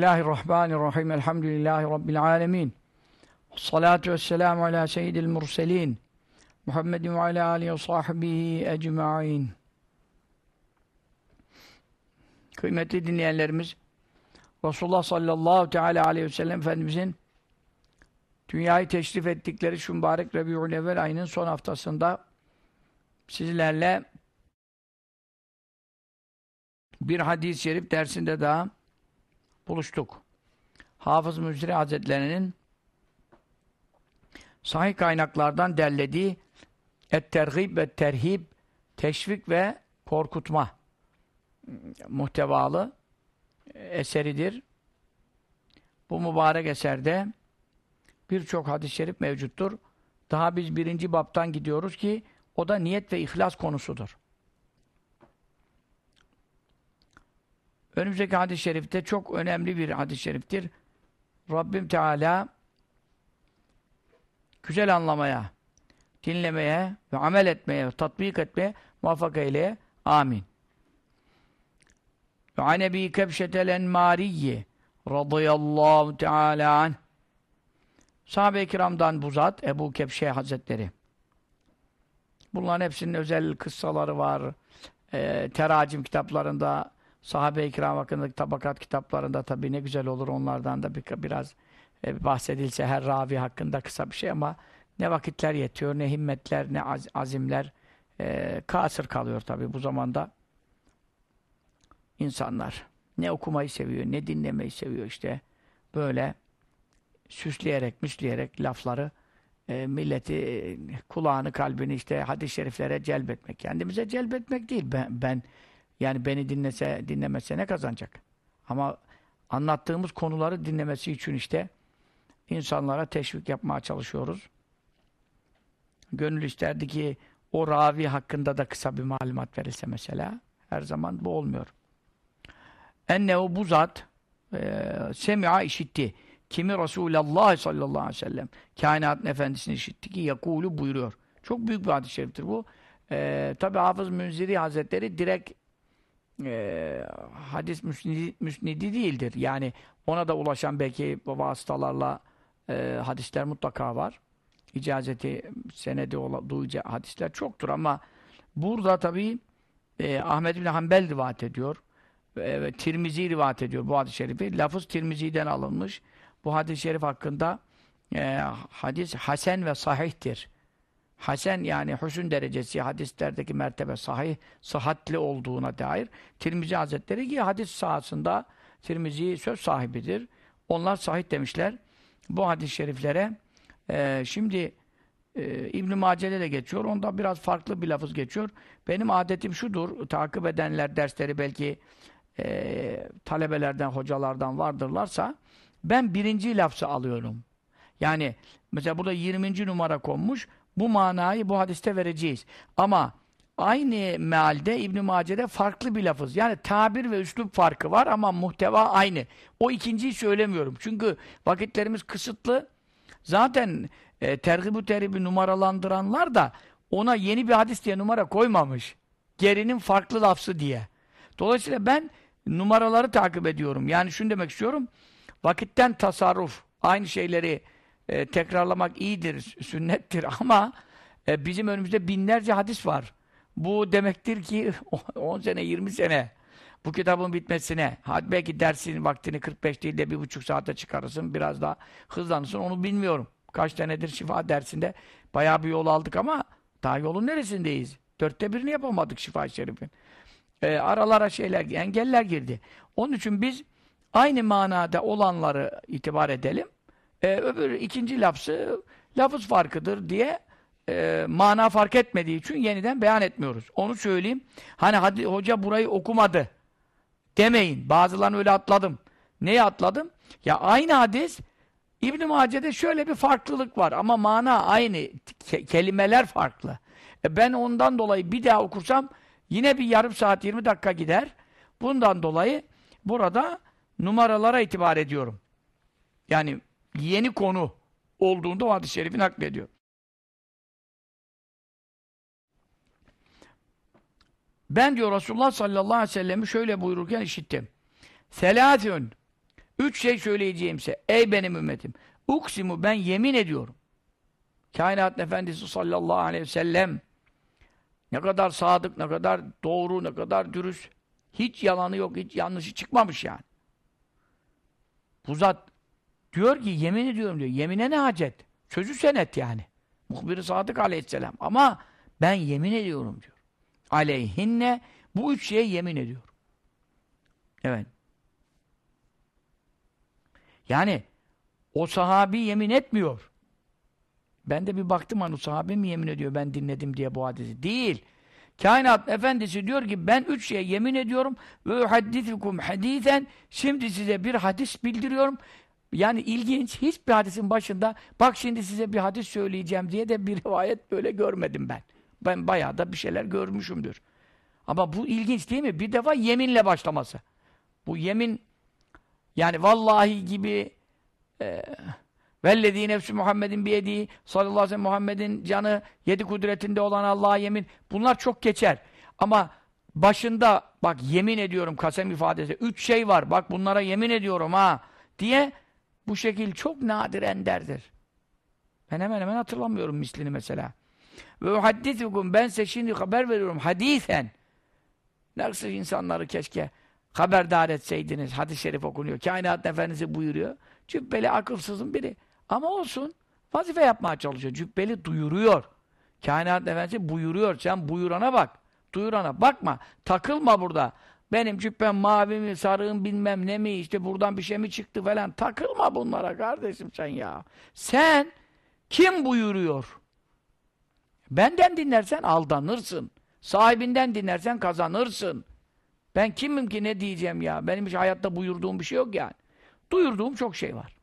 Bismillahirrahmanirrahim. Elhamdülillahi Rabbil alemin. Salatu vesselamu ala seyyidil murselin. Muhammedin ve ala alihi ve sahbihi ecma'in. Kıymetli dinleyenlerimiz, Resulullah sallallahu teala aleyhi ve sellem Efendimizin dünyayı teşrif ettikleri şu mübarek Rebi'ül Evvel ayının son haftasında sizlerle bir hadis-i şerif dersinde daha buluştuk. Hafız Müzri Hazretlerinin sahih kaynaklardan derlediği et-tergib ve terhib teşvik ve korkutma muhtevalı eseridir. Bu mübarek eserde birçok hadis-i şerif mevcuttur. Daha biz birinci baptan gidiyoruz ki o da niyet ve ihlas konusudur. Önümüzdeki hadis-i şerifte çok önemli bir hadis-i şeriftir. Rabbim Teala güzel anlamaya, dinlemeye ve amel etmeye, tatbik etmeye muvaffak eyleye. Amin. Ve an Ebi Kebşetel Enmariyye radıyallahu teala anh Sahabe-i kiramdan bu zat Ebu Kebşe Hazretleri. Bunların hepsinin özel kıssaları var. E, teracim kitaplarında sahabe-i kiram hakkındaki tabakat kitaplarında tabii ne güzel olur onlardan da bir, biraz e, bahsedilse her ravi hakkında kısa bir şey ama ne vakitler yetiyor, ne himmetler, ne az, azimler e, kasır kalıyor tabii bu zamanda insanlar. Ne okumayı seviyor, ne dinlemeyi seviyor işte. Böyle süsleyerek, müsleyerek lafları e, milleti, e, kulağını, kalbini işte hadis-i şeriflere celbetmek. Kendimize celbetmek değil. Ben, ben yani beni dinlese, dinlemese ne kazanacak? Ama anlattığımız konuları dinlemesi için işte insanlara teşvik yapmaya çalışıyoruz. Gönül isterdi ki o ravi hakkında da kısa bir malumat verilse mesela. Her zaman bu olmuyor. Ennehu bu zat e, semi'a işitti. Kimi Resulullah sallallahu aleyhi ve sellem kainatın efendisini işitti ki yakulu buyuruyor. Çok büyük bir hadis-i şeriftir bu. E, Tabi Hafız Münziri Hazretleri direkt e, hadis müsnidi, müsnidi değildir. Yani ona da ulaşan belki vasıtalarla e, hadisler mutlaka var. İcazeti, senedi duyucu hadisler çoktur ama burada tabi e, Ahmed bin Hanbel rivayet ediyor. E, Tirmizi rivayet ediyor bu hadis-i şerifi. Lafız Tirmizi'den alınmış. Bu hadis-i şerif hakkında e, hadis hasen ve sahihtir. Hasen yani hüsün derecesi hadislerdeki mertebe sahih, sıhhatli olduğuna dair Tirmizi Hazretleri ki hadis sahasında Tirmizi söz sahibidir. Onlar sahih demişler. Bu hadis-i şeriflere e, şimdi e, İbn-i Mace'de de geçiyor. Onda biraz farklı bir lafız geçiyor. Benim adetim şudur. Takip edenler dersleri belki e, talebelerden, hocalardan vardırlarsa ben birinci lafzı alıyorum. Yani mesela burada 20. numara konmuş. Bu manayı bu hadiste vereceğiz. Ama aynı mealde İbn Mace'de farklı bir lafız. Yani tabir ve üslup farkı var ama muhteva aynı. O ikinciyi söylemiyorum. Çünkü vakitlerimiz kısıtlı. Zaten e, tergib-ü teribi numaralandıranlar da ona yeni bir hadis diye numara koymamış. Gerinin farklı lafzı diye. Dolayısıyla ben numaraları takip ediyorum. Yani şunu demek istiyorum. Vakitten tasarruf, aynı şeyleri e, tekrarlamak iyidir, sünnettir ama e, bizim önümüzde binlerce hadis var. Bu demektir ki 10 sene, 20 sene bu kitabın bitmesine, belki dersin vaktini 45 değil de bir buçuk saate çıkarırsın, biraz daha hızlanırsın, onu bilmiyorum. Kaç tanedir şifa dersinde bayağı bir yol aldık ama daha yolun neresindeyiz? Dörtte birini yapamadık şifa-i şerifin. E, aralara şeyler, engeller girdi. Onun için biz aynı manada olanları itibar edelim. E, öbür ikinci lafzı lafız farkıdır diye e, mana fark etmediği için yeniden beyan etmiyoruz. Onu söyleyeyim. Hani hadi hoca burayı okumadı demeyin. Bazılarını öyle atladım. Neyi atladım? Ya aynı hadis İbn-i Mace'de şöyle bir farklılık var ama mana aynı. Ke kelimeler farklı. E ben ondan dolayı bir daha okursam yine bir yarım saat 20 dakika gider. Bundan dolayı burada numaralara itibar ediyorum. Yani yeni konu olduğunda o hadis-i şerifi naklediyor. Ben diyor Resulullah sallallahu aleyhi ve sellem'i şöyle buyururken işittim. Selâthün Üç şey söyleyeceğimse, ey benim ümmetim, uksimu ben yemin ediyorum. Kainat Efendisi sallallahu aleyhi ve sellem ne kadar sadık, ne kadar doğru, ne kadar dürüst. Hiç yalanı yok, hiç yanlışı çıkmamış yani. Bu zat diyor ki yemin ediyorum diyor. Yemine ne hacet? Sözü senet yani. Muhbir-i Sadık aleyhisselam. Ama ben yemin ediyorum diyor. Aleyhinne bu üç şeye yemin ediyor. Evet. Yani o sahabi yemin etmiyor. Ben de bir baktım hani sahabe mi yemin ediyor ben dinledim diye bu hadisi. Değil. Kainat efendisi diyor ki ben üç şeye yemin ediyorum ve haddithukum hadisen şimdi size bir hadis bildiriyorum. Yani ilginç hiçbir hadisin başında bak şimdi size bir hadis söyleyeceğim diye de bir rivayet böyle görmedim ben. Ben bayağı da bir şeyler görmüşümdür. Ama bu ilginç değil mi? Bir defa yeminle başlaması. Bu yemin yani vallahi gibi e, vellezî nefsü Muhammedin biyedi sallallahu aleyhi ve sellem Muhammed'in canı yedi kudretinde olan Allah'a yemin. Bunlar çok geçer. Ama başında bak yemin ediyorum kasem ifadesi. Üç şey var. Bak bunlara yemin ediyorum ha diye bu şekil çok nadir enderdir. Ben hemen hemen hatırlamıyorum mislini mesela. Ve haddithukum ben size şimdi haber veriyorum hadisen. Nasıl insanları keşke haberdar etseydiniz. Hadis-i şerif okunuyor. Kainat Efendisi buyuruyor. Cübbeli akılsızın biri. Ama olsun. Vazife yapmaya çalışıyor. Cübbeli duyuruyor. Kainat Efendisi buyuruyor. Sen buyurana bak. Duyurana bakma. Takılma burada. Benim cübbem mavi mi, sarığım bilmem ne mi, işte buradan bir şey mi çıktı falan. Takılma bunlara kardeşim sen ya. Sen kim buyuruyor? Benden dinlersen aldanırsın. Sahibinden dinlersen kazanırsın. Ben kimim ki ne diyeceğim ya? Benim hiç hayatta buyurduğum bir şey yok yani. Duyurduğum çok şey var.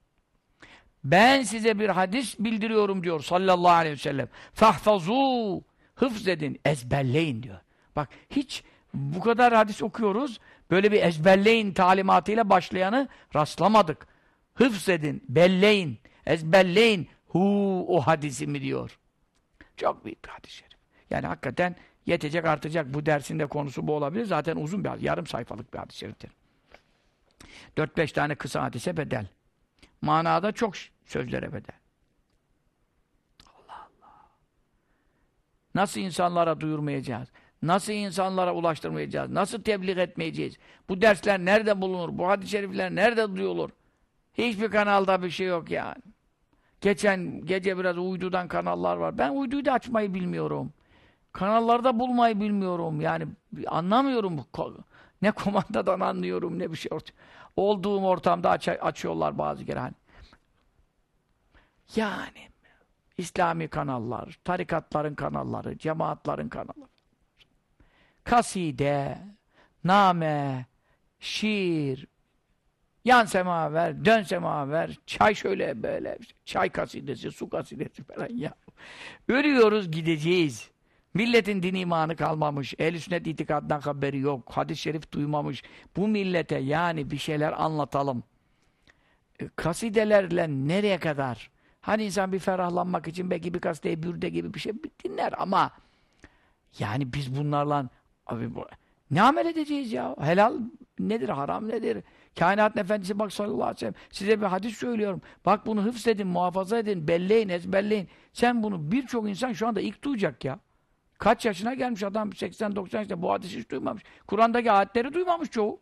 Ben size bir hadis bildiriyorum diyor sallallahu aleyhi ve sellem. Fahfazu hıfz edin, ezberleyin diyor. Bak hiç bu kadar hadis okuyoruz. Böyle bir ezberleyin talimatıyla başlayanı rastlamadık. Hıfz edin, belleyin, ezberleyin hu o hadisi mi diyor. Çok büyük bir hadis-i şerif. Yani hakikaten yetecek artacak bu dersinde konusu bu olabilir. Zaten uzun bir hadis, yarım sayfalık bir hadis-i şeriftir. 4-5 tane kısa hadise bedel. Manada çok sözlere bedel. Allah Allah. Nasıl insanlara duyurmayacağız? Nasıl insanlara ulaştırmayacağız? Nasıl tebliğ etmeyeceğiz? Bu dersler nerede bulunur? Bu hadis-i şerifler nerede duyulur? Hiçbir kanalda bir şey yok yani. Geçen gece biraz uydudan kanallar var. Ben uyduyu da açmayı bilmiyorum. Kanallarda bulmayı bilmiyorum. Yani anlamıyorum. Ne komandadan anlıyorum ne bir şey. Olduğum ortamda aç açıyorlar bazı kere. Hani. Yani İslami kanallar, tarikatların kanalları, cemaatların kanalları. Kaside, name, şiir, yan semaver, dön semaver, çay şöyle böyle, çay kasidesi, su kasidesi falan ya. Ölüyoruz gideceğiz. Milletin din imanı kalmamış, ehl-i sünnet itikadından haberi yok, hadis-i şerif duymamış. Bu millete yani bir şeyler anlatalım. E, kasidelerle nereye kadar? Hani insan bir ferahlanmak için belki bir kaside bürde gibi bir şey dinler ama yani biz bunlarla abi bu, ne amel edeceğiz ya? Helal nedir, haram nedir? Kainat Efendisi bak sallallahu aleyhi ve sellem size bir hadis söylüyorum. Bak bunu hıfz edin, muhafaza edin, belleyin, ezberleyin. Sen bunu birçok insan şu anda ilk duyacak ya. Kaç yaşına gelmiş adam 80-90 yaşında bu hadisi hiç duymamış. Kur'an'daki ayetleri duymamış çoğu.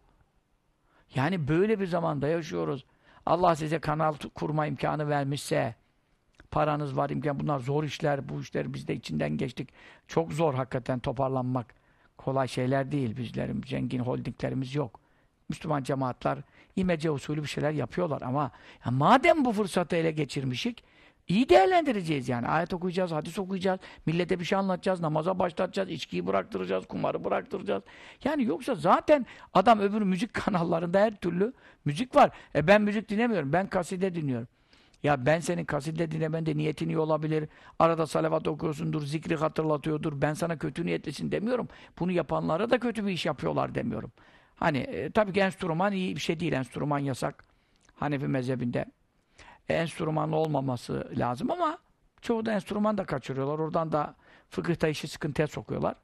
Yani böyle bir zamanda yaşıyoruz. Allah size kanal kurma imkanı vermişse, paranız var imkan, bunlar zor işler, bu işler biz de içinden geçtik. Çok zor hakikaten toparlanmak. Kolay şeyler değil. Bizlerin zengin holdinglerimiz yok. Müslüman cemaatler imece usulü bir şeyler yapıyorlar ama ya madem bu fırsatı ele geçirmişik iyi değerlendireceğiz yani. Ayet okuyacağız, hadis okuyacağız, millete bir şey anlatacağız, namaza başlatacağız, içkiyi bıraktıracağız, kumarı bıraktıracağız. Yani yoksa zaten adam öbür müzik kanallarında her türlü müzik var. E ben müzik dinlemiyorum, ben kaside dinliyorum. Ya ben senin kaside dinlemende niyetin iyi olabilir. Arada salavat okuyorsundur, zikri hatırlatıyordur. Ben sana kötü niyetlisin demiyorum. Bunu yapanlara da kötü bir iş yapıyorlar demiyorum. Hani e, tabii ki enstrüman iyi bir şey değil. Enstrüman yasak. Hanefi mezhebinde e, enstrümanlı olmaması lazım ama çoğu da enstrüman da kaçırıyorlar. Oradan da fıkıhta işi sıkıntıya sokuyorlar.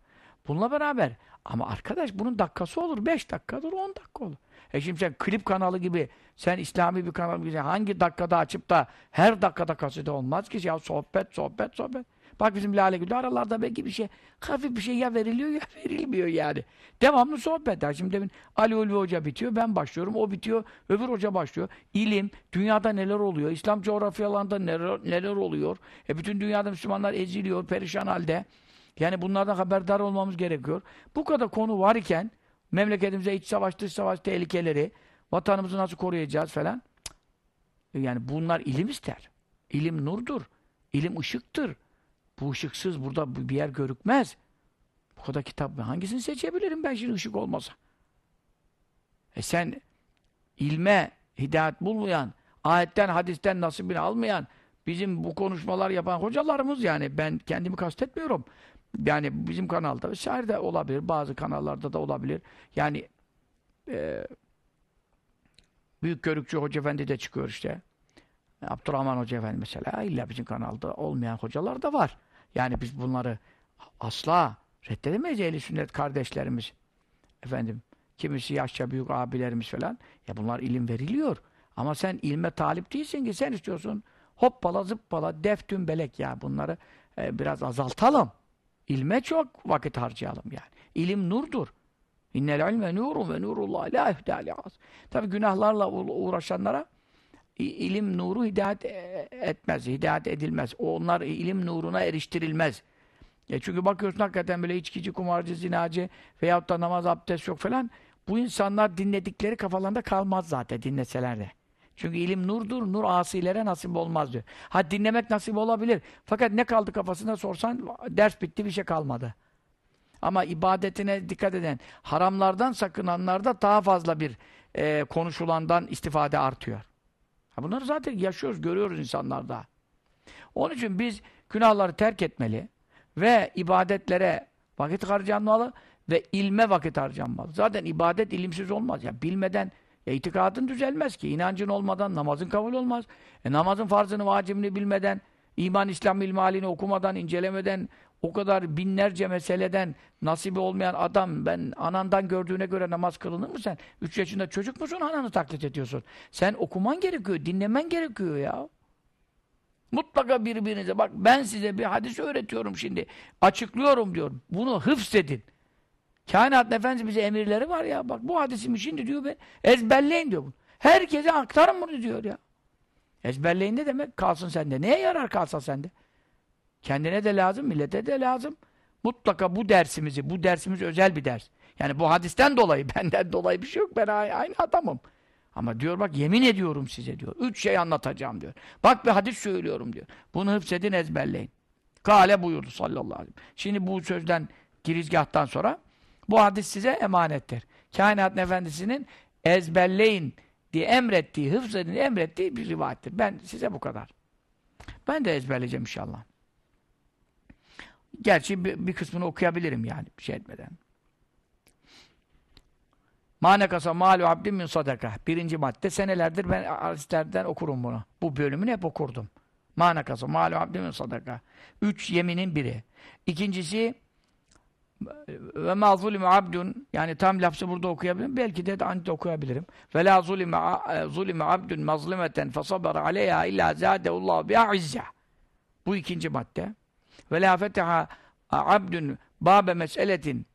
Bununla beraber ama arkadaş bunun dakikası olur. Beş dakikadır, on dakika olur. E şimdi sen klip kanalı gibi, sen İslami bir kanal gibi hangi dakikada açıp da her dakikada kaside olmaz ki ya sohbet, sohbet, sohbet. Bak bizim Lale Gül'de aralarda belki bir şey, hafif bir şey ya veriliyor ya verilmiyor yani. Devamlı sohbet. Ya şimdi demin Ali Ulvi Hoca bitiyor, ben başlıyorum, o bitiyor, öbür hoca başlıyor. İlim, dünyada neler oluyor, İslam coğrafyalarında neler, neler oluyor. E bütün dünyada Müslümanlar eziliyor, perişan halde. Yani bunlardan haberdar olmamız gerekiyor. Bu kadar konu var iken memleketimize iç savaş, dış savaş tehlikeleri, vatanımızı nasıl koruyacağız falan. Yani bunlar ilim ister. İlim nurdur. İlim ışıktır. Bu ışıksız burada bir yer görükmez. Bu kadar kitap hangisini seçebilirim ben şimdi ışık olmasa? E sen ilme hidayet bulmayan, ayetten, hadisten nasibini almayan, bizim bu konuşmalar yapan hocalarımız yani ben kendimi kastetmiyorum. Yani bizim kanalda vesaire olabilir. Bazı kanallarda da olabilir. Yani e, Büyük Körükçü Hoca Efendi de çıkıyor işte. Abdurrahman Hoca Efendi mesela. illa bizim kanalda olmayan hocalar da var. Yani biz bunları asla reddedemeyiz ehli sünnet kardeşlerimiz. Efendim kimisi yaşça büyük abilerimiz falan. Ya bunlar ilim veriliyor. Ama sen ilme talip değilsin ki sen istiyorsun hoppala zıppala deftün belek ya bunları e, biraz azaltalım. İlme çok vakit harcayalım yani. İlim nurdur. İnnel ilme nurun ve nurullah la ihdâli az. Tabi günahlarla uğraşanlara ilim nuru hidayet e, etmez, hidayet edilmez. Onlar ilim nuruna eriştirilmez. Ya çünkü bakıyorsun hakikaten böyle içkici, kumarcı, zinacı veyahut da namaz, abdest yok falan. Bu insanlar dinledikleri kafalarında kalmaz zaten dinleseler de. Çünkü ilim nurdur, nur asilere nasip olmaz diyor. Ha dinlemek nasip olabilir. Fakat ne kaldı kafasında sorsan ders bitti bir şey kalmadı. Ama ibadetine dikkat eden, haramlardan sakınanlarda daha fazla bir e, konuşulandan istifade artıyor. Ha bunları zaten yaşıyoruz, görüyoruz insanlarda. Onun için biz günahları terk etmeli ve ibadetlere vakit harcanmalı ve ilme vakit harcanmalı. Zaten ibadet ilimsiz olmaz. Ya bilmeden ya itikadın düzelmez ki. İnancın olmadan namazın kabul olmaz. E, namazın farzını, vacibini bilmeden, iman, İslam ilmi okumadan, incelemeden, o kadar binlerce meseleden nasibi olmayan adam, ben anandan gördüğüne göre namaz kılınır mı sen? Üç yaşında çocuk musun ananı taklit ediyorsun? Sen okuman gerekiyor, dinlemen gerekiyor ya. Mutlaka birbirinize, bak ben size bir hadis öğretiyorum şimdi, açıklıyorum diyorum. Bunu hıfzedin. Kainat Efendimiz bize emirleri var ya. Bak bu hadisimi şimdi diyor be ezberleyin diyor. Herkese aktarın bunu diyor ya. Ezberleyin de demek kalsın sende. Neye yarar kalsa sende? Kendine de lazım, millete de lazım. Mutlaka bu dersimizi, bu dersimiz özel bir ders. Yani bu hadisten dolayı, benden dolayı bir şey yok. Ben aynı adamım. Ama diyor bak yemin ediyorum size diyor. Üç şey anlatacağım diyor. Bak bir hadis söylüyorum diyor. Bunu hıfzedin ezberleyin. Kale buyurdu sallallahu aleyhi ve sellem. Şimdi bu sözden girizgahtan sonra bu hadis size emanettir. Kainat Efendisi'nin ezberleyin diye emrettiği, hıfz edin emrettiği bir rivayettir. Ben size bu kadar. Ben de ezberleyeceğim inşallah. Gerçi bir, bir kısmını okuyabilirim yani bir şey etmeden. Manekasa malu abdin min sadaka. Birinci madde. Senelerdir ben hadislerden okurum bunu. Bu bölümünü hep okurdum. Manekasa malu abdin min sadaka. Üç yeminin biri. İkincisi ve ma zulime abdun yani tam lafzı burada okuyabilirim. Belki de de okuyabilirim. Ve la zulime, zulime abdun mazlimeten fesabara aleyha illa zâdeullahu bi'izze. Bu ikinci madde. Ve la fetaha abdun babe meseletin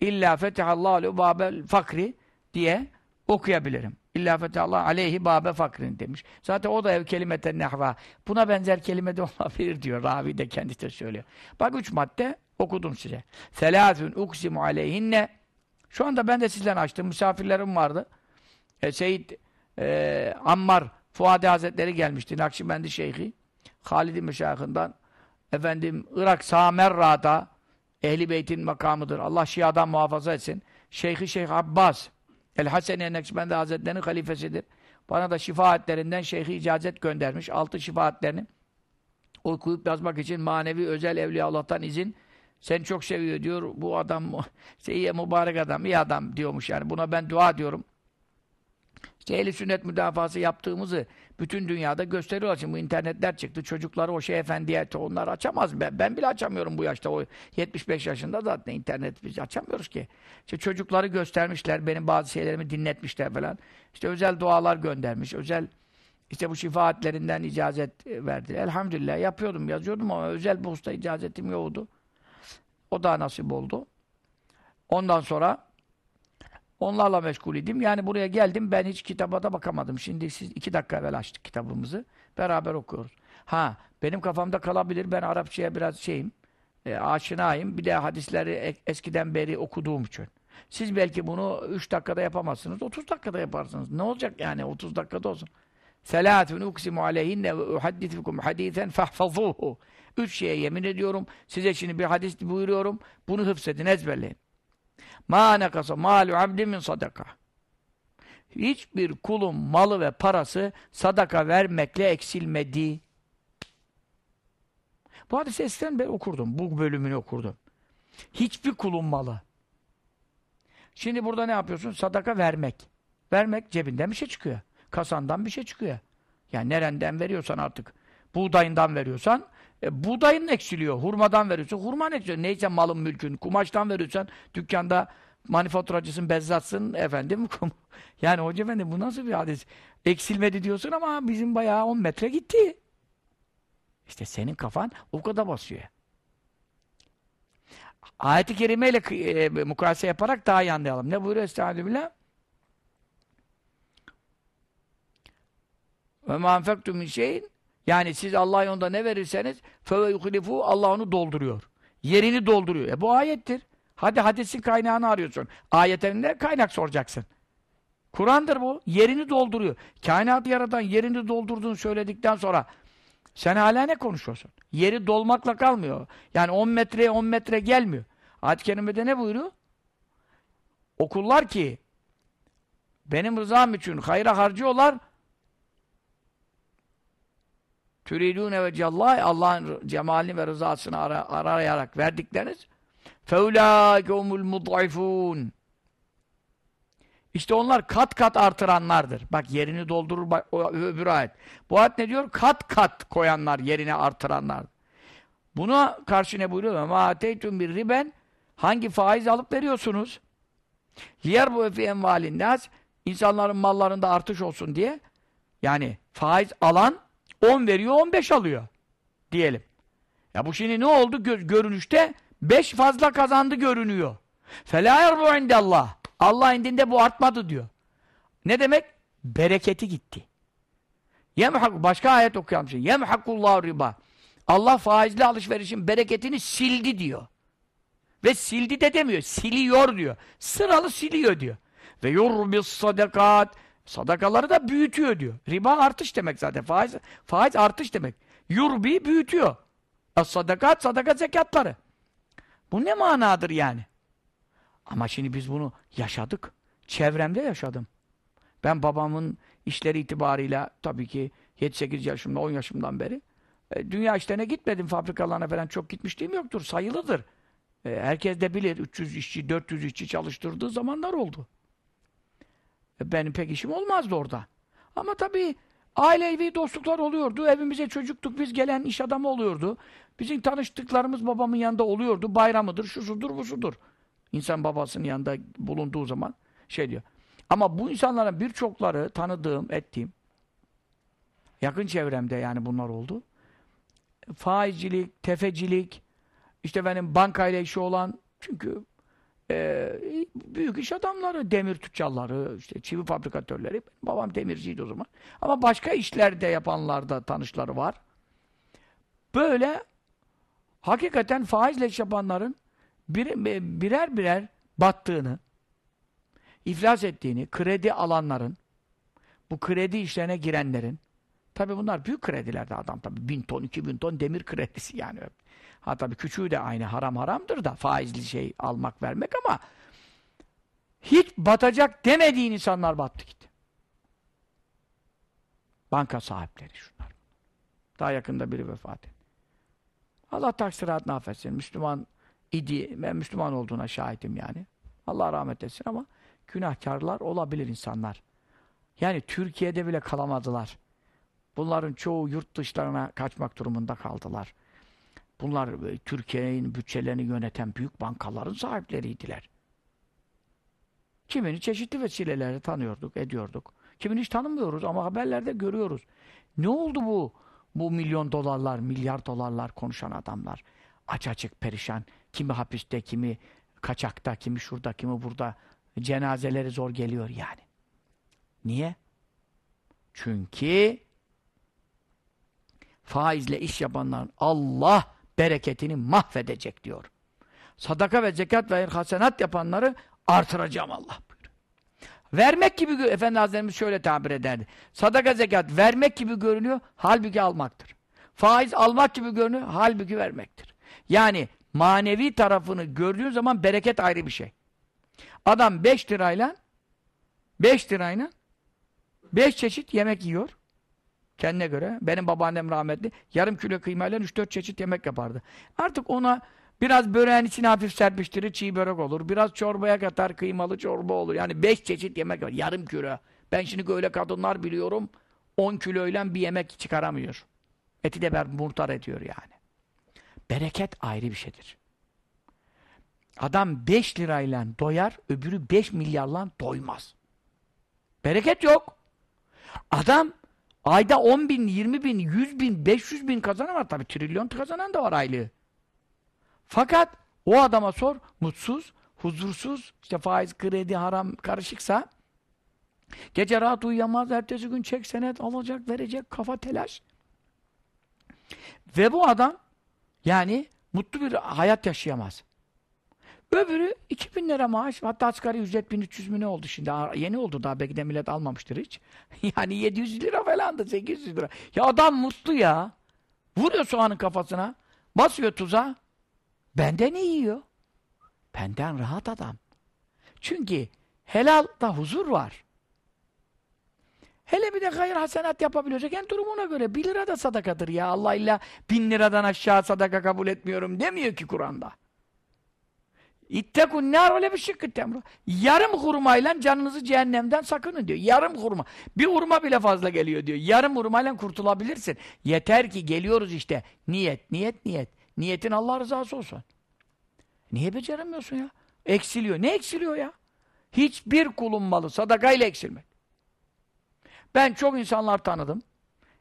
illa fetahallahu lehu babel fakri diye okuyabilirim. İlla fetallah aleyhi babe fakrin demiş. Zaten o da ev kelimeten nehva. Buna benzer kelime de olabilir diyor. Ravi de kendisi de söylüyor. Bak üç madde okudum size. Selâthün uksimu aleyhinne Şu anda ben de sizden açtım. Misafirlerim vardı. E, Seyyid e, Ammar Fuadi Hazretleri gelmişti. Nakşibendi Şeyhi. Halid-i Meşayih'inden efendim Irak Samerra'da Ehli Beyt'in makamıdır. Allah Şia'dan muhafaza etsin. Şeyhi Şeyh Abbas El-Haseni Nakşibendi Hazretleri'nin halifesidir. Bana da şifaatlerinden şeyhi icazet göndermiş. Altı şifaatlerini okuyup yazmak için manevi özel evliya Allah'tan izin sen çok seviyor diyor. Bu adam iyi mübarek adam, iyi adam diyormuş yani. Buna ben dua diyorum. İşte ehli sünnet müdafası yaptığımızı bütün dünyada gösteriyorlar. Şimdi bu internetler çıktı. Çocukları o şey efendiye onlar açamaz. Ben, ben bile açamıyorum bu yaşta. O 75 yaşında zaten internet biz açamıyoruz ki. İşte çocukları göstermişler. Benim bazı şeylerimi dinletmişler falan. İşte özel dualar göndermiş. Özel işte bu şifaatlerinden icazet verdi. Elhamdülillah yapıyordum, yazıyordum ama özel bu usta icazetim yoktu. O da nasip oldu. Ondan sonra onlarla meşgul idim. Yani buraya geldim, ben hiç kitaba da bakamadım. Şimdi siz iki dakika evvel açtık kitabımızı. Beraber okuyoruz. Ha, benim kafamda kalabilir. Ben Arapçaya biraz şeyim, e, aşinayım. Bir de hadisleri eskiden beri okuduğum için. Siz belki bunu üç dakikada yapamazsınız. 30 dakikada yaparsınız. Ne olacak yani 30 dakikada olsun. Selâtun uksimu aleyhinne ve uhaddithukum hadîthen fahfazûhu. Üç şeye yemin ediyorum. Size şimdi bir hadis buyuruyorum. Bunu hıfzedin, ezberleyin. Mâ nekasa mâlu abdin min sadaka. Hiçbir kulun malı ve parası sadaka vermekle eksilmedi. Bu hadisi eskiden ben okurdum. Bu bölümünü okurdum. Hiçbir kulun malı. Şimdi burada ne yapıyorsun? Sadaka vermek. Vermek cebinden bir şey çıkıyor. Kasandan bir şey çıkıyor. Yani nereden veriyorsan artık. Buğdayından veriyorsan e, buğdayın eksiliyor. Hurmadan veriyorsun. Hurman eksiliyor. Neyse malın mülkün. Kumaştan veriyorsan dükkanda manifaturacısın, bezzatsın efendim. yani hoca efendi bu nasıl bir hadis? Eksilmedi diyorsun ama bizim bayağı 10 metre gitti. İşte senin kafan o kadar basıyor. Ayet-i kerimeyle e, mukayese yaparak daha iyi anlayalım. Ne buyuruyor Estağfirullah? Ve ma enfektum min yani siz Allah yolunda ne verirseniz feve yuhlifu Allah onu dolduruyor. Yerini dolduruyor. E bu ayettir. Hadi hadisin kaynağını arıyorsun. Ayetinde kaynak soracaksın. Kur'an'dır bu. Yerini dolduruyor. Kainatı yaratan yerini doldurduğunu söyledikten sonra sen hala ne konuşuyorsun? Yeri dolmakla kalmıyor. Yani 10 metreye 10 metre gelmiyor. Ayet-i Kerime'de ne buyuruyor? Okullar ki benim rızam için hayra harcıyorlar Türidûne ve cellâhi Allah'ın cemalini ve rızasını ara, arayarak verdikleriniz feulâke umul mud'ifûn işte onlar kat kat artıranlardır. Bak yerini doldurur bak, o, öbür ayet. Bu ayet ne diyor? Kat kat koyanlar, yerine artıranlar. Buna karşı ne buyuruyor? Ma ateytum bir riben hangi faiz alıp veriyorsunuz? Liyar bu fi envalin nas insanların mallarında artış olsun diye yani faiz alan 10 veriyor, 15 alıyor. Diyelim. Ya bu şimdi ne oldu? Gör, görünüşte 5 fazla kazandı görünüyor. فَلَا يَرْبُ Allah. Allah indinde bu artmadı diyor. Ne demek? Bereketi gitti. Yemhak başka ayet okuyalım şimdi. Yemhakullahu riba. Allah faizli alışverişin bereketini sildi diyor. Ve sildi de demiyor. Siliyor diyor. Sıralı siliyor diyor. Ve yurbis sadakat Sadakaları da büyütüyor diyor. Riba artış demek zaten. Faiz, faiz artış demek. Yurbi büyütüyor. Sadakat, sadaka zekatları. Bu ne manadır yani? Ama şimdi biz bunu yaşadık. Çevremde yaşadım. Ben babamın işleri itibarıyla tabii ki 7-8 yaşımda, 10 yaşımdan beri e, dünya işlerine gitmedim. Fabrikalarına falan çok gitmişliğim yoktur. Sayılıdır. E, herkes de bilir. 300 işçi, 400 işçi çalıştırdığı zamanlar oldu. E, benim pek işim olmazdı orada. Ama tabii ailevi dostluklar oluyordu. Evimize çocuktuk. Biz gelen iş adamı oluyordu. Bizim tanıştıklarımız babamın yanında oluyordu. Bayramıdır, şusudur, busudur. İnsan babasının yanında bulunduğu zaman şey diyor. Ama bu insanların birçokları tanıdığım, ettiğim yakın çevremde yani bunlar oldu. Faizcilik, tefecilik, işte benim bankayla işi olan çünkü e, büyük iş adamları, demir tüccarları, işte çivi fabrikatörleri. Babam demirciydi o zaman. Ama başka işlerde yapanlar da tanışları var. Böyle hakikaten faizle iş yapanların bir, birer birer battığını, iflas ettiğini, kredi alanların, bu kredi işlerine girenlerin, tabi bunlar büyük kredilerde adam tabi bin ton, iki bin ton demir kredisi yani. Ha tabii küçüğü de aynı haram haramdır da faizli şey almak vermek ama hiç batacak demediğin insanlar battı gitti. Banka sahipleri şunlar. Daha yakında biri vefat etti. Allah taksiratını affetsin. Müslüman idi. Ben Müslüman olduğuna şahidim yani. Allah rahmet etsin ama günahkarlar olabilir insanlar. Yani Türkiye'de bile kalamadılar. Bunların çoğu yurt dışlarına kaçmak durumunda kaldılar. Bunlar e, Türkiye'nin bütçelerini yöneten büyük bankaların sahipleriydiler. Kimini çeşitli vesilelerle tanıyorduk, ediyorduk. Kimini hiç tanımıyoruz ama haberlerde görüyoruz. Ne oldu bu? Bu milyon dolarlar, milyar dolarlar konuşan adamlar. Aç açık perişan. Kimi hapiste, kimi kaçakta, kimi şurada, kimi burada. Cenazeleri zor geliyor yani. Niye? Çünkü faizle iş yapanların Allah bereketini mahvedecek diyor. Sadaka ve zekat ve hasenat yapanları artıracağım Allah buyuruyor. Vermek gibi, Efendi Hazretlerimiz şöyle tabir ederdi. Sadaka zekat vermek gibi görünüyor, halbuki almaktır. Faiz almak gibi görünüyor, halbuki vermektir. Yani manevi tarafını gördüğün zaman bereket ayrı bir şey. Adam 5 lirayla 5 lirayla 5 çeşit yemek yiyor. Kendine göre. Benim babaannem rahmetli yarım kilo kıymayla 3-4 çeşit yemek yapardı. Artık ona biraz böreğin içine hafif serpiştirir, çiğ börek olur. Biraz çorbaya katar, kıymalı çorba olur. Yani 5 çeşit yemek var. Yarım kilo. Ben şimdi öyle kadınlar biliyorum 10 kiloyla bir yemek çıkaramıyor. Eti de murtar ediyor yani. Bereket ayrı bir şeydir. Adam 5 lirayla doyar, öbürü 5 milyarla doymaz. Bereket yok. Adam ayda 10 bin, 20 bin, 100 bin, 500 bin kazanan var. Tabii trilyon kazanan da var aylığı. Fakat o adama sor, mutsuz, huzursuz, işte faiz, kredi, haram karışıksa gece rahat uyuyamaz, ertesi gün çek senet alacak, verecek, kafa telaş. Ve bu adam yani mutlu bir hayat yaşayamaz. Öbürü 2000 lira maaş, hatta asgari ücret 1300 mü ne oldu şimdi? Yeni oldu daha, belki de millet almamıştır hiç. yani 700 lira falandı, 800 lira. Ya adam mutlu ya. Vuruyor soğanın kafasına, basıyor tuza. Benden iyi yiyor. Benden rahat adam. Çünkü helalda huzur var. Hele bir de hayır hasenat yapabiliyorsak en durumuna göre 1 lira da sadakadır ya. Allah illa bin liradan aşağı sadaka kabul etmiyorum demiyor ki Kur'an'da. İttekun nâr öyle bir şıkkı temru. Yarım hurmayla canınızı cehennemden sakının diyor. Yarım hurma. Bir hurma bile fazla geliyor diyor. Yarım hurmayla kurtulabilirsin. Yeter ki geliyoruz işte. Niyet, niyet, niyet. Niyetin Allah rızası olsun. Niye beceremiyorsun ya? Eksiliyor. Ne eksiliyor ya? Hiçbir kulun malı sadakayla eksilmek. Ben çok insanlar tanıdım.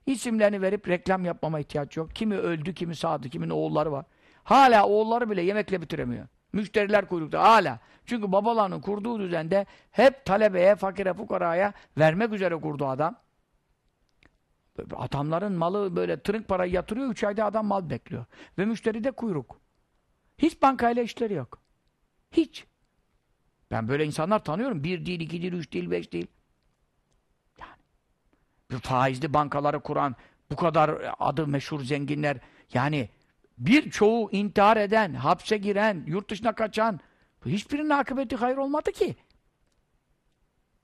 İsimlerini verip reklam yapmama ihtiyaç yok. Kimi öldü, kimi sağdı, kimin oğulları var. Hala oğulları bile yemekle bitiremiyor. Müşteriler kuyrukta hala. Çünkü babalarının kurduğu düzende hep talebeye, fakire, fukaraya vermek üzere kurdu adam. Adamların malı böyle tırık parayı yatırıyor, üç ayda adam mal bekliyor. Ve müşteri de kuyruk. Hiç bankayla işleri yok. Hiç. Ben böyle insanlar tanıyorum. Bir değil, iki değil, üç değil, beş değil. Yani. Bir faizli bankaları kuran, bu kadar adı meşhur zenginler, yani birçoğu intihar eden, hapse giren, yurt dışına kaçan, hiçbirinin akıbeti hayır olmadı ki.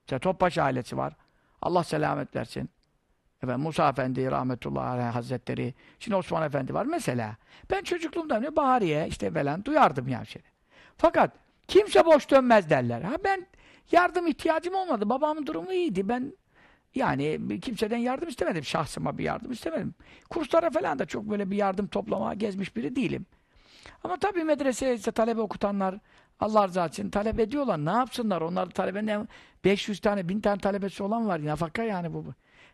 İşte Topbaş ailesi var. Allah selamet versin. Efendim, Musa Efendi rahmetullahi aleyh hazretleri. Şimdi Osman Efendi var mesela. Ben çocukluğumda ne Bahariye işte falan duyardım ya şey. Fakat kimse boş dönmez derler. Ha ben yardım ihtiyacım olmadı. Babamın durumu iyiydi. Ben yani kimseden yardım istemedim. Şahsıma bir yardım istemedim. Kurslara falan da çok böyle bir yardım toplama gezmiş biri değilim. Ama tabii medreseye işte talebe okutanlar Allah rızası için talep ediyorlar. Ne yapsınlar? Onlar talebe ne? 500 tane, 1000 tane talebesi olan var. Nafaka yani bu.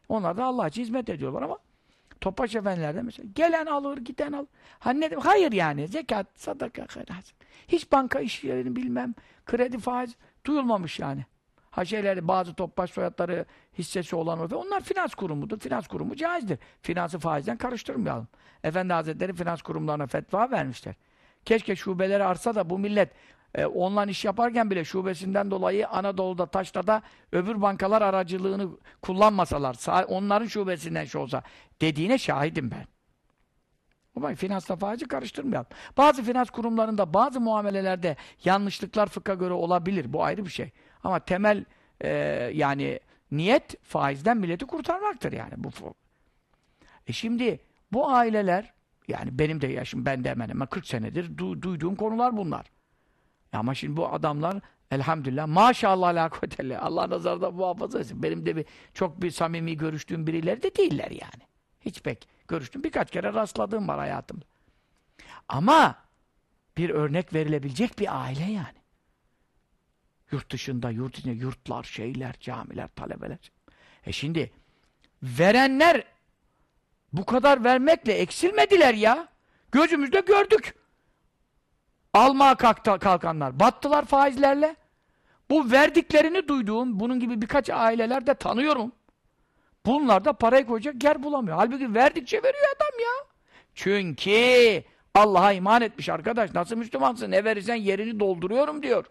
Onlar da Allah için hizmet ediyorlar ama Topbaş efendilerde mesela gelen alır, giden alır. Hani ne Hayır yani. Zekat, sadaka, hayır. Hiç banka işlerini bilmem. Kredi faiz duyulmamış yani. Ha şeyleri, bazı topbaş soyadları hissesi olan ve onlar finans kurumudur. Finans kurumu caizdir. Finansı faizden karıştırmayalım. Efendi Hazretleri finans kurumlarına fetva vermişler. Keşke şubeleri arsa da bu millet e, online iş yaparken bile şubesinden dolayı Anadolu'da, Taşra'da öbür bankalar aracılığını kullanmasalar, onların şubesinden şey olsa dediğine şahidim ben. Ama finansla faizi karıştırmayalım. Bazı finans kurumlarında, bazı muamelelerde yanlışlıklar fıkha göre olabilir. Bu ayrı bir şey. Ama temel e, yani niyet faizden milleti kurtarmaktır yani. bu. E şimdi bu aileler yani benim de yaşım, ben de hemen hemen 40 senedir du duyduğum konular bunlar. Ama şimdi bu adamlar elhamdülillah maşallah la kuvvetelle Allah nazarda muhafaza etsin. Benim de bir çok bir samimi görüştüğüm birileri de değiller yani. Hiç pek görüştüm. Birkaç kere rastladığım var hayatımda. Ama bir örnek verilebilecek bir aile yani. Yurt dışında, yurt içinde yurtlar, şeyler, camiler, talebeler. E şimdi verenler bu kadar vermekle eksilmediler ya. Gözümüzde gördük. Almaya kalkanlar battılar faizlerle. Bu verdiklerini duyduğum, bunun gibi birkaç aileler de tanıyorum. Bunlar da parayı koyacak yer bulamıyor. Halbuki verdikçe veriyor adam ya. Çünkü Allah'a iman etmiş arkadaş. Nasıl Müslümansın? Ne verirsen yerini dolduruyorum diyor.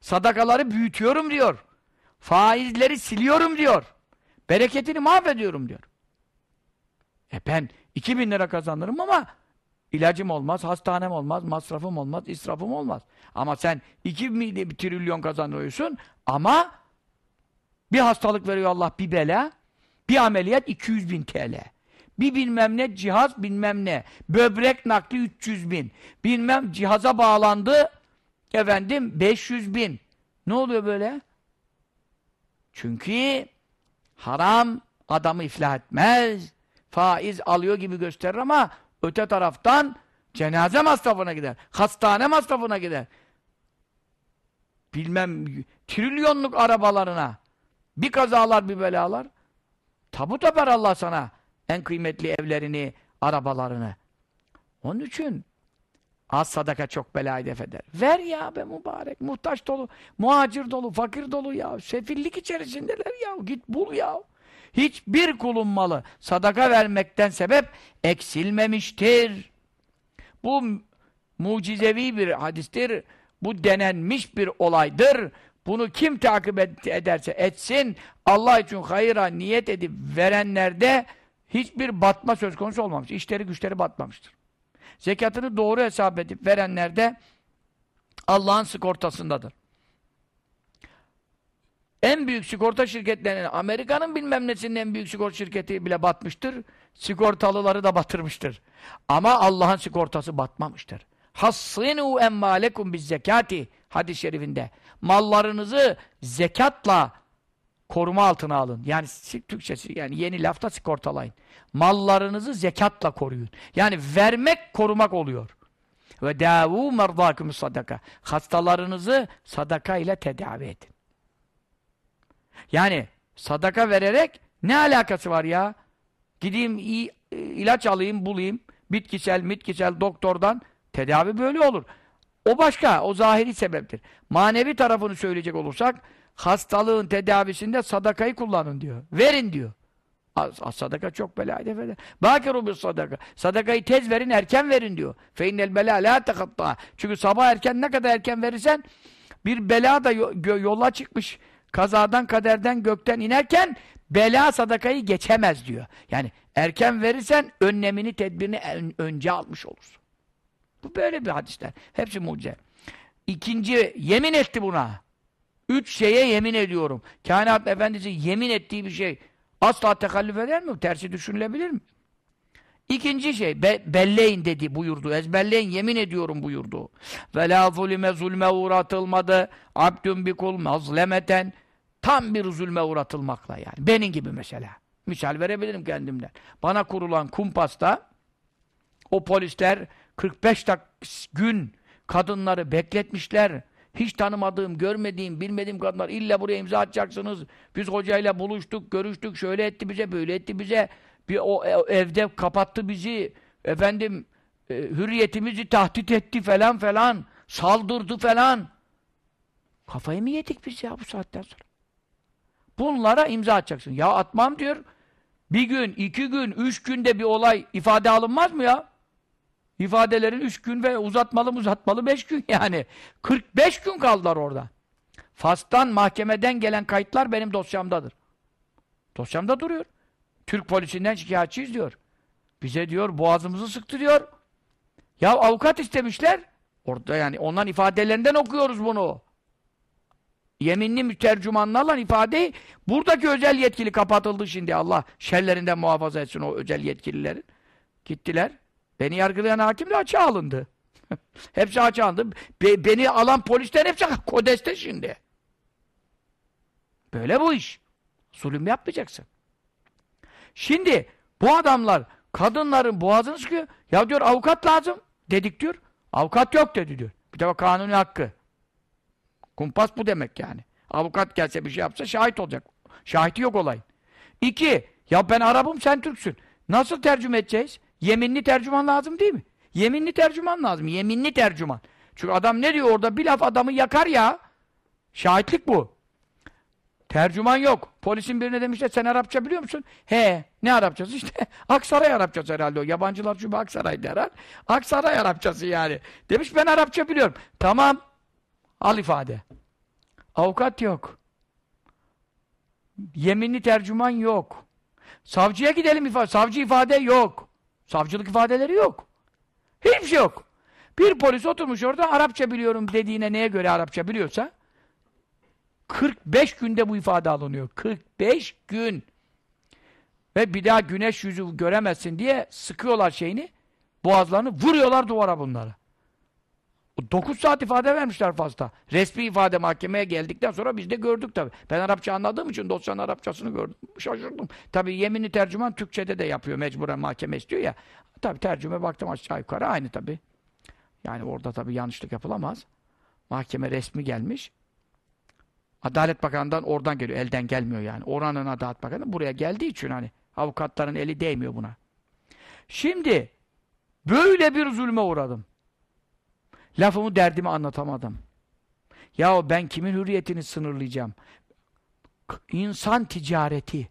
Sadakaları büyütüyorum diyor. Faizleri siliyorum diyor. Bereketini mahvediyorum diyor. E ben 2000 lira kazanırım ama ilacım olmaz, hastanem olmaz, masrafım olmaz, israfım olmaz. Ama sen 2 trilyon kazanıyorsun ama bir hastalık veriyor Allah bir bela, bir ameliyat 200 bin TL. Bir bilmem ne cihaz bilmem ne. Böbrek nakli 300 bin. Bilmem cihaza bağlandı efendim 500 bin. Ne oluyor böyle? Çünkü haram adamı iflah etmez. Faiz alıyor gibi gösterir ama öte taraftan cenaze masrafına gider. Hastane masrafına gider. Bilmem trilyonluk arabalarına bir kazalar bir belalar tabut yapar Allah sana en kıymetli evlerini, arabalarını. Onun için az sadaka çok belayı def eder. Ver ya be mübarek. Muhtaç dolu, muhacir dolu, fakir dolu ya. Sefillik içerisindeler ya. Git bul ya. Hiçbir kulun malı sadaka vermekten sebep eksilmemiştir. Bu mucizevi bir hadistir. Bu denenmiş bir olaydır. Bunu kim takip ederse etsin, Allah için hayıra niyet edip verenlerde hiçbir batma söz konusu olmamış. İşleri güçleri batmamıştır. Zekatını doğru hesap edip verenler de Allah'ın sigortasındadır. En büyük sigorta şirketlerinin, Amerika'nın bilmem nesinin en büyük sigorta şirketi bile batmıştır. Sigortalıları da batırmıştır. Ama Allah'ın sigortası batmamıştır. Hassinu emmalekum biz zekati hadis-i şerifinde. Mallarınızı zekatla koruma altına alın. Yani Türkçesi yani yeni lafta sigortalayın. Mallarınızı zekatla koruyun. Yani vermek korumak oluyor. Ve davu merdâküm sadaka. Hastalarınızı sadaka ile tedavi edin. Yani sadaka vererek ne alakası var ya? Gideyim ilaç alayım, bulayım. Bitkisel, mitkisel doktordan tedavi böyle olur. O başka, o zahiri sebeptir. Manevi tarafını söyleyecek olursak hastalığın tedavisinde sadakayı kullanın diyor. Verin diyor. Sadaka çok bela eder. Bâkiru bis sadaka. Sadakayı tez verin, erken verin diyor. Fe innel belâ lâ tekattâ. Çünkü sabah erken ne kadar erken verirsen bir bela da yola çıkmış kazadan kaderden gökten inerken bela sadakayı geçemez diyor. Yani erken verirsen önlemini tedbirini önce almış olursun. Bu böyle bir hadisler. Hepsi mucize. İkinci yemin etti buna. Üç şeye yemin ediyorum. Kainat Efendisi yemin ettiği bir şey asla tekallüf eder mi? Tersi düşünülebilir mi? İkinci şey, be, belleyin dedi buyurdu. Ezberleyin, yemin ediyorum buyurdu. Ve la zulime zulme uğratılmadı. Abdün bir kul mazlemeten. Tam bir zulme uğratılmakla yani. Benim gibi mesela. Misal verebilirim kendimden. Bana kurulan kumpasta o polisler 45 dak gün kadınları bekletmişler. Hiç tanımadığım, görmediğim, bilmediğim kadınlar illa buraya imza atacaksınız. Biz hocayla buluştuk, görüştük, şöyle etti bize, böyle etti bize. Bir o evde kapattı bizi. Efendim e, hürriyetimizi tahdit etti falan falan. Saldırdı falan. Kafayı mı yedik biz ya bu saatten sonra? Bunlara imza atacaksın. Ya atmam diyor. Bir gün, iki gün, üç günde bir olay ifade alınmaz mı ya? İfadelerin üç gün ve uzatmalı uzatmalı beş gün yani. 45 gün kaldılar orada. Fas'tan, mahkemeden gelen kayıtlar benim dosyamdadır. Dosyamda duruyor. Türk polisinden şikayetçiyiz diyor. Bize diyor boğazımızı sıktı diyor. Ya avukat istemişler. Orada yani onların ifadelerinden okuyoruz bunu. Yeminli mütercümanlarla ifadeyi buradaki özel yetkili kapatıldı şimdi Allah şerlerinden muhafaza etsin o özel yetkililerin. Gittiler. Beni yargılayan hakim de açığa alındı. hepsi açandı. Be beni alan polisler hepsi kodeste şimdi. Böyle bu iş. Zulüm yapmayacaksın. Şimdi bu adamlar kadınların boğazını sıkıyor. Ya diyor avukat lazım dedik diyor. Avukat yok dedi diyor. Bir de kanuni hakkı. Kumpas bu demek yani. Avukat gelse bir şey yapsa şahit olacak. Şahiti yok olay. İki, ya ben Arap'ım sen Türksün. Nasıl tercüme edeceğiz? Yeminli tercüman lazım değil mi? Yeminli tercüman lazım. Yeminli tercüman. Çünkü adam ne diyor orada? Bir laf adamı yakar ya. Şahitlik bu. Tercüman yok. Polisin birine demişler sen Arapça biliyor musun? He. Ne Arapçası? İşte Aksaray Arapçası herhalde o. Yabancılar çünkü Aksaray der. Aksaray Arapçası yani. Demiş ben Arapça biliyorum. Tamam. Al ifade. Avukat yok. Yeminli tercüman yok. Savcıya gidelim ifade. Savcı ifade yok. Savcılık ifadeleri yok. Hiçbir şey yok. Bir polis oturmuş orada Arapça biliyorum dediğine neye göre Arapça biliyorsa 45 günde bu ifade alınıyor. 45 gün. Ve bir daha güneş yüzü göremezsin diye sıkıyorlar şeyini. Boğazlarını vuruyorlar duvara bunları. 9 saat ifade vermişler fazla. Resmi ifade mahkemeye geldikten sonra biz de gördük tabi. Ben Arapça anladığım için dosyanın Arapçasını gördüm. Şaşırdım. Tabi yeminli tercüman Türkçe'de de yapıyor. Mecburen mahkeme istiyor ya. Tabi tercüme baktım aşağı yukarı aynı tabi. Yani orada tabi yanlışlık yapılamaz. Mahkeme resmi gelmiş. Adalet Bakanı'ndan oradan geliyor. Elden gelmiyor yani. Oranın Adalet Bakanı buraya geldiği için hani avukatların eli değmiyor buna. Şimdi böyle bir zulme uğradım. Lafımı derdimi anlatamadım. Ya ben kimin hürriyetini sınırlayacağım? İnsan ticareti.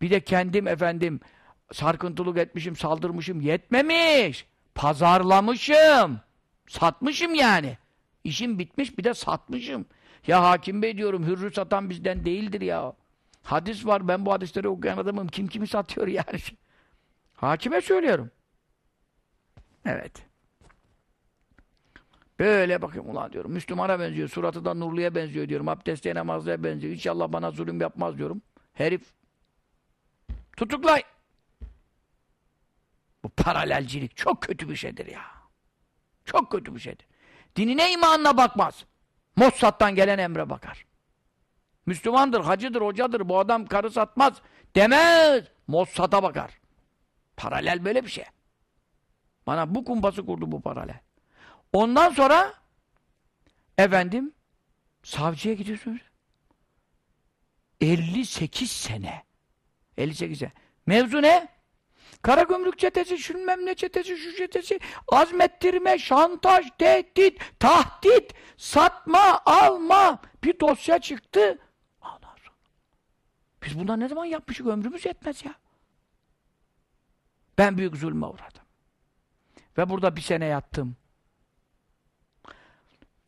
Bir de kendim efendim sarkıntılık etmişim, saldırmışım, yetmemiş. Pazarlamışım. Satmışım yani. İşim bitmiş bir de satmışım. Ya hakim bey diyorum hürrü satan bizden değildir ya. Hadis var ben bu hadisleri okuyan adamım. Kim kimi satıyor yani. Hakime söylüyorum. Evet. Böyle bakayım ulan diyorum. Müslümana benziyor. Suratı da nurluya benziyor diyorum. Abdestliye namazlıya benziyor. İnşallah bana zulüm yapmaz diyorum. Herif. Tutuklay. Bu paralelcilik çok kötü bir şeydir ya. Çok kötü bir şeydir. Dinine imanına bakmaz. Mossad'dan gelen emre bakar. Müslümandır, hacıdır, hocadır, bu adam karı satmaz demez. Mossad'a bakar. Paralel böyle bir şey. Bana bu kumpası kurdu bu paralel. Ondan sonra efendim savcıya gidiyorsunuz. 58 sene. 58 sene. Mevzu ne? Karagümrük çetesi, şunmem ne çetesi, şu çetesi, azmettirme, şantaj, tehdit, tahdit, satma, alma. Bir dosya çıktı. Sonra. Biz bundan ne zaman yapmışız? Ömrümüz yetmez ya. Ben büyük zulme uğradım. Ve burada bir sene yattım.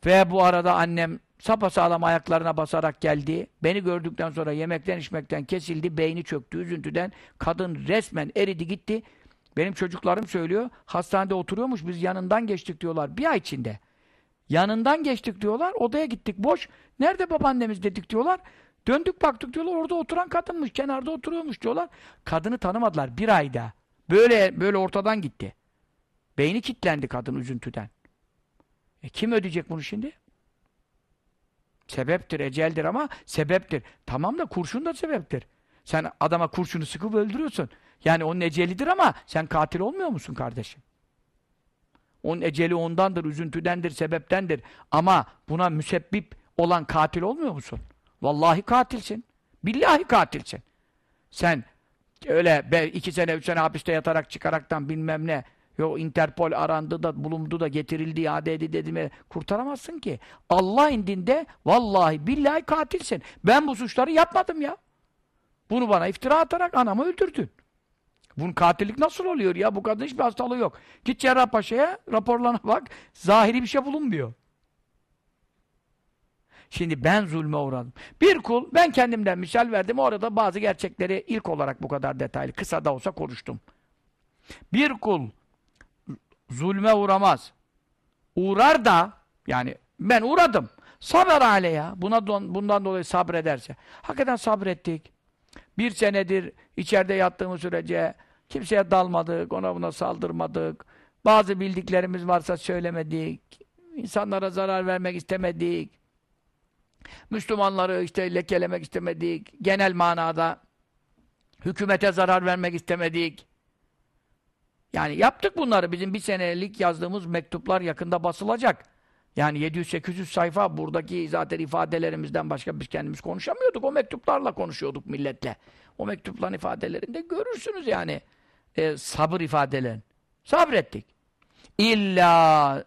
Ve bu arada annem sapasağlam ayaklarına basarak geldi. Beni gördükten sonra yemekten içmekten kesildi. Beyni çöktü üzüntüden. Kadın resmen eridi gitti. Benim çocuklarım söylüyor. Hastanede oturuyormuş. Biz yanından geçtik diyorlar. Bir ay içinde. Yanından geçtik diyorlar. Odaya gittik. Boş. Nerede babaannemiz dedik diyorlar. Döndük baktık diyorlar. Orada oturan kadınmış. Kenarda oturuyormuş diyorlar. Kadını tanımadılar. Bir ayda. Böyle böyle ortadan gitti. Beyni kilitlendi kadın üzüntüden. E kim ödeyecek bunu şimdi? Sebeptir, eceldir ama sebeptir. Tamam da kurşun da sebeptir. Sen adama kurşunu sıkıp öldürüyorsun. Yani onun ecelidir ama sen katil olmuyor musun kardeşim? Onun eceli ondandır, üzüntüdendir, sebeptendir. Ama buna müsebbip olan katil olmuyor musun? Vallahi katilsin. Billahi katilsin. Sen öyle iki sene, üç sene hapiste yatarak çıkaraktan bilmem ne Yok Interpol arandı da bulundu da getirildi iade edildi mi kurtaramazsın ki. Allah indinde vallahi billahi katilsin. Ben bu suçları yapmadım ya. Bunu bana iftira atarak anamı öldürdün. Bunun katillik nasıl oluyor ya? Bu kadın hiçbir hastalığı yok. Git Cerrahpaşa'ya raporlarına bak. Zahiri bir şey bulunmuyor. Şimdi ben zulme uğradım. Bir kul, ben kendimden misal verdim. Orada bazı gerçekleri ilk olarak bu kadar detaylı, kısa da olsa konuştum. Bir kul zulme uğramaz. Uğrar da yani ben uğradım. Saber ya. Buna don, bundan dolayı sabrederse. Hakikaten sabrettik. Bir senedir içeride yattığımız sürece kimseye dalmadık, ona buna saldırmadık. Bazı bildiklerimiz varsa söylemedik. İnsanlara zarar vermek istemedik. Müslümanları işte lekelemek istemedik. Genel manada hükümete zarar vermek istemedik. Yani yaptık bunları. Bizim bir senelik yazdığımız mektuplar yakında basılacak. Yani 700-800 sayfa buradaki zaten ifadelerimizden başka biz kendimiz konuşamıyorduk. O mektuplarla konuşuyorduk milletle. O mektupların ifadelerinde görürsünüz yani e, sabır ifadelerini. Sabrettik. İlla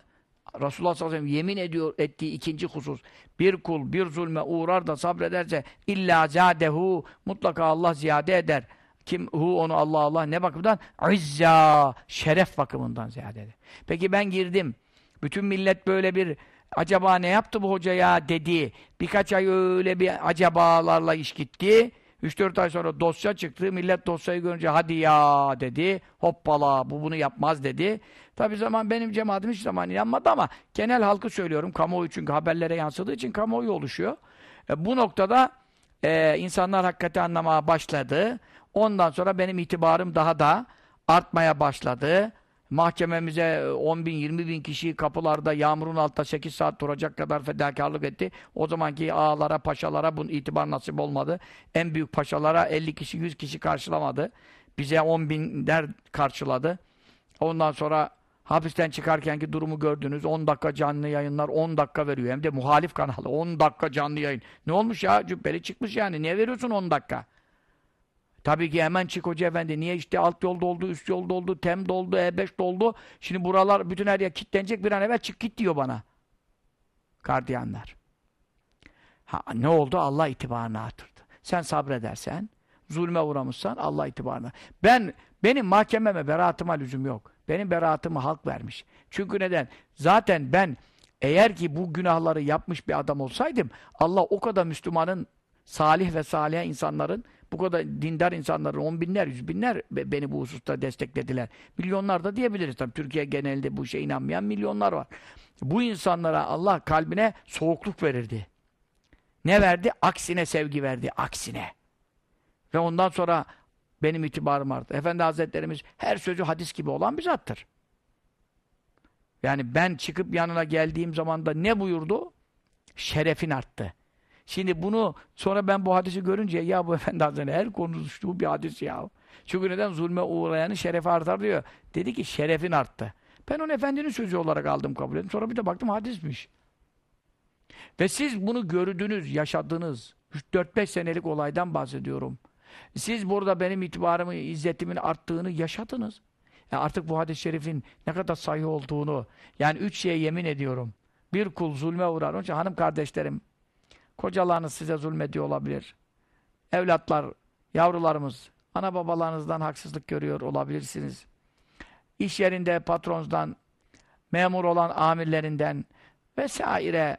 Resulullah sallallahu aleyhi ve sellem yemin ediyor ettiği ikinci husus. Bir kul bir zulme uğrar da sabrederse illa zadehu mutlaka Allah ziyade eder. Kim hu onu Allah Allah ne bakımdan? İzza şeref bakımından ziyade. Peki ben girdim. Bütün millet böyle bir acaba ne yaptı bu hoca ya dedi. Birkaç ay öyle bir acabalarla iş gitti. 3-4 ay sonra dosya çıktı. Millet dosyayı görünce hadi ya dedi. Hoppala bu bunu yapmaz dedi. Tabi zaman benim cemaatim hiç zaman inanmadı ama genel halkı söylüyorum. Kamuoyu çünkü haberlere yansıdığı için kamuoyu oluşuyor. E, bu noktada e, insanlar hakikati anlamaya başladı. Ondan sonra benim itibarım daha da artmaya başladı. Mahkememize 10 bin, 20 bin kişi kapılarda yağmurun altında 8 saat duracak kadar fedakarlık etti. O zamanki ağalara, paşalara bunun itibar nasip olmadı. En büyük paşalara 50 kişi, 100 kişi karşılamadı. Bize 10 binler karşıladı. Ondan sonra hapisten çıkarkenki durumu gördünüz. 10 dakika canlı yayınlar 10 dakika veriyor. Hem de muhalif kanalı 10 dakika canlı yayın. Ne olmuş ya? Cübbeli çıkmış yani. Niye veriyorsun 10 dakika? Tabii ki hemen çık hoca efendi. Niye işte alt yol doldu, üst yol doldu, tem doldu, E5 doldu. Şimdi buralar bütün her yer kilitlenecek bir an evvel çık git diyor bana. Gardiyanlar. Ha, ne oldu? Allah itibarını artırdı. Sen sabredersen, zulme uğramışsan Allah itibarını. Ben, benim mahkememe beraatıma lüzum yok. Benim beraatımı halk vermiş. Çünkü neden? Zaten ben eğer ki bu günahları yapmış bir adam olsaydım Allah o kadar Müslümanın salih ve salih insanların bu kadar dindar insanların on binler, yüz binler beni bu hususta desteklediler. Milyonlar da diyebiliriz tabii. Türkiye genelinde bu şeye inanmayan milyonlar var. Bu insanlara Allah kalbine soğukluk verirdi. Ne verdi? Aksine sevgi verdi. Aksine. Ve ondan sonra benim itibarım arttı. Efendi Hazretlerimiz her sözü hadis gibi olan bir zattır. Yani ben çıkıp yanına geldiğim zaman da ne buyurdu? Şerefin arttı. Şimdi bunu sonra ben bu hadisi görünce ya bu efendi hazretleri her konuştuğu bir hadis ya. Çünkü neden zulme uğrayanın şerefi artar diyor. Dedi ki şerefin arttı. Ben onu efendinin sözü olarak aldım kabul ettim. Sonra bir de baktım hadismiş. Ve siz bunu gördünüz, yaşadınız. 4-5 senelik olaydan bahsediyorum. Siz burada benim itibarımı, izzetimin arttığını yaşadınız. Yani artık bu hadis-i şerifin ne kadar sayı olduğunu, yani üç şeye yemin ediyorum. Bir kul zulme uğrar. Onun için hanım kardeşlerim, Kocalarınız size zulmediyor olabilir. Evlatlar, yavrularımız, ana babalarınızdan haksızlık görüyor olabilirsiniz. İş yerinde patronunuzdan, memur olan amirlerinden vesaire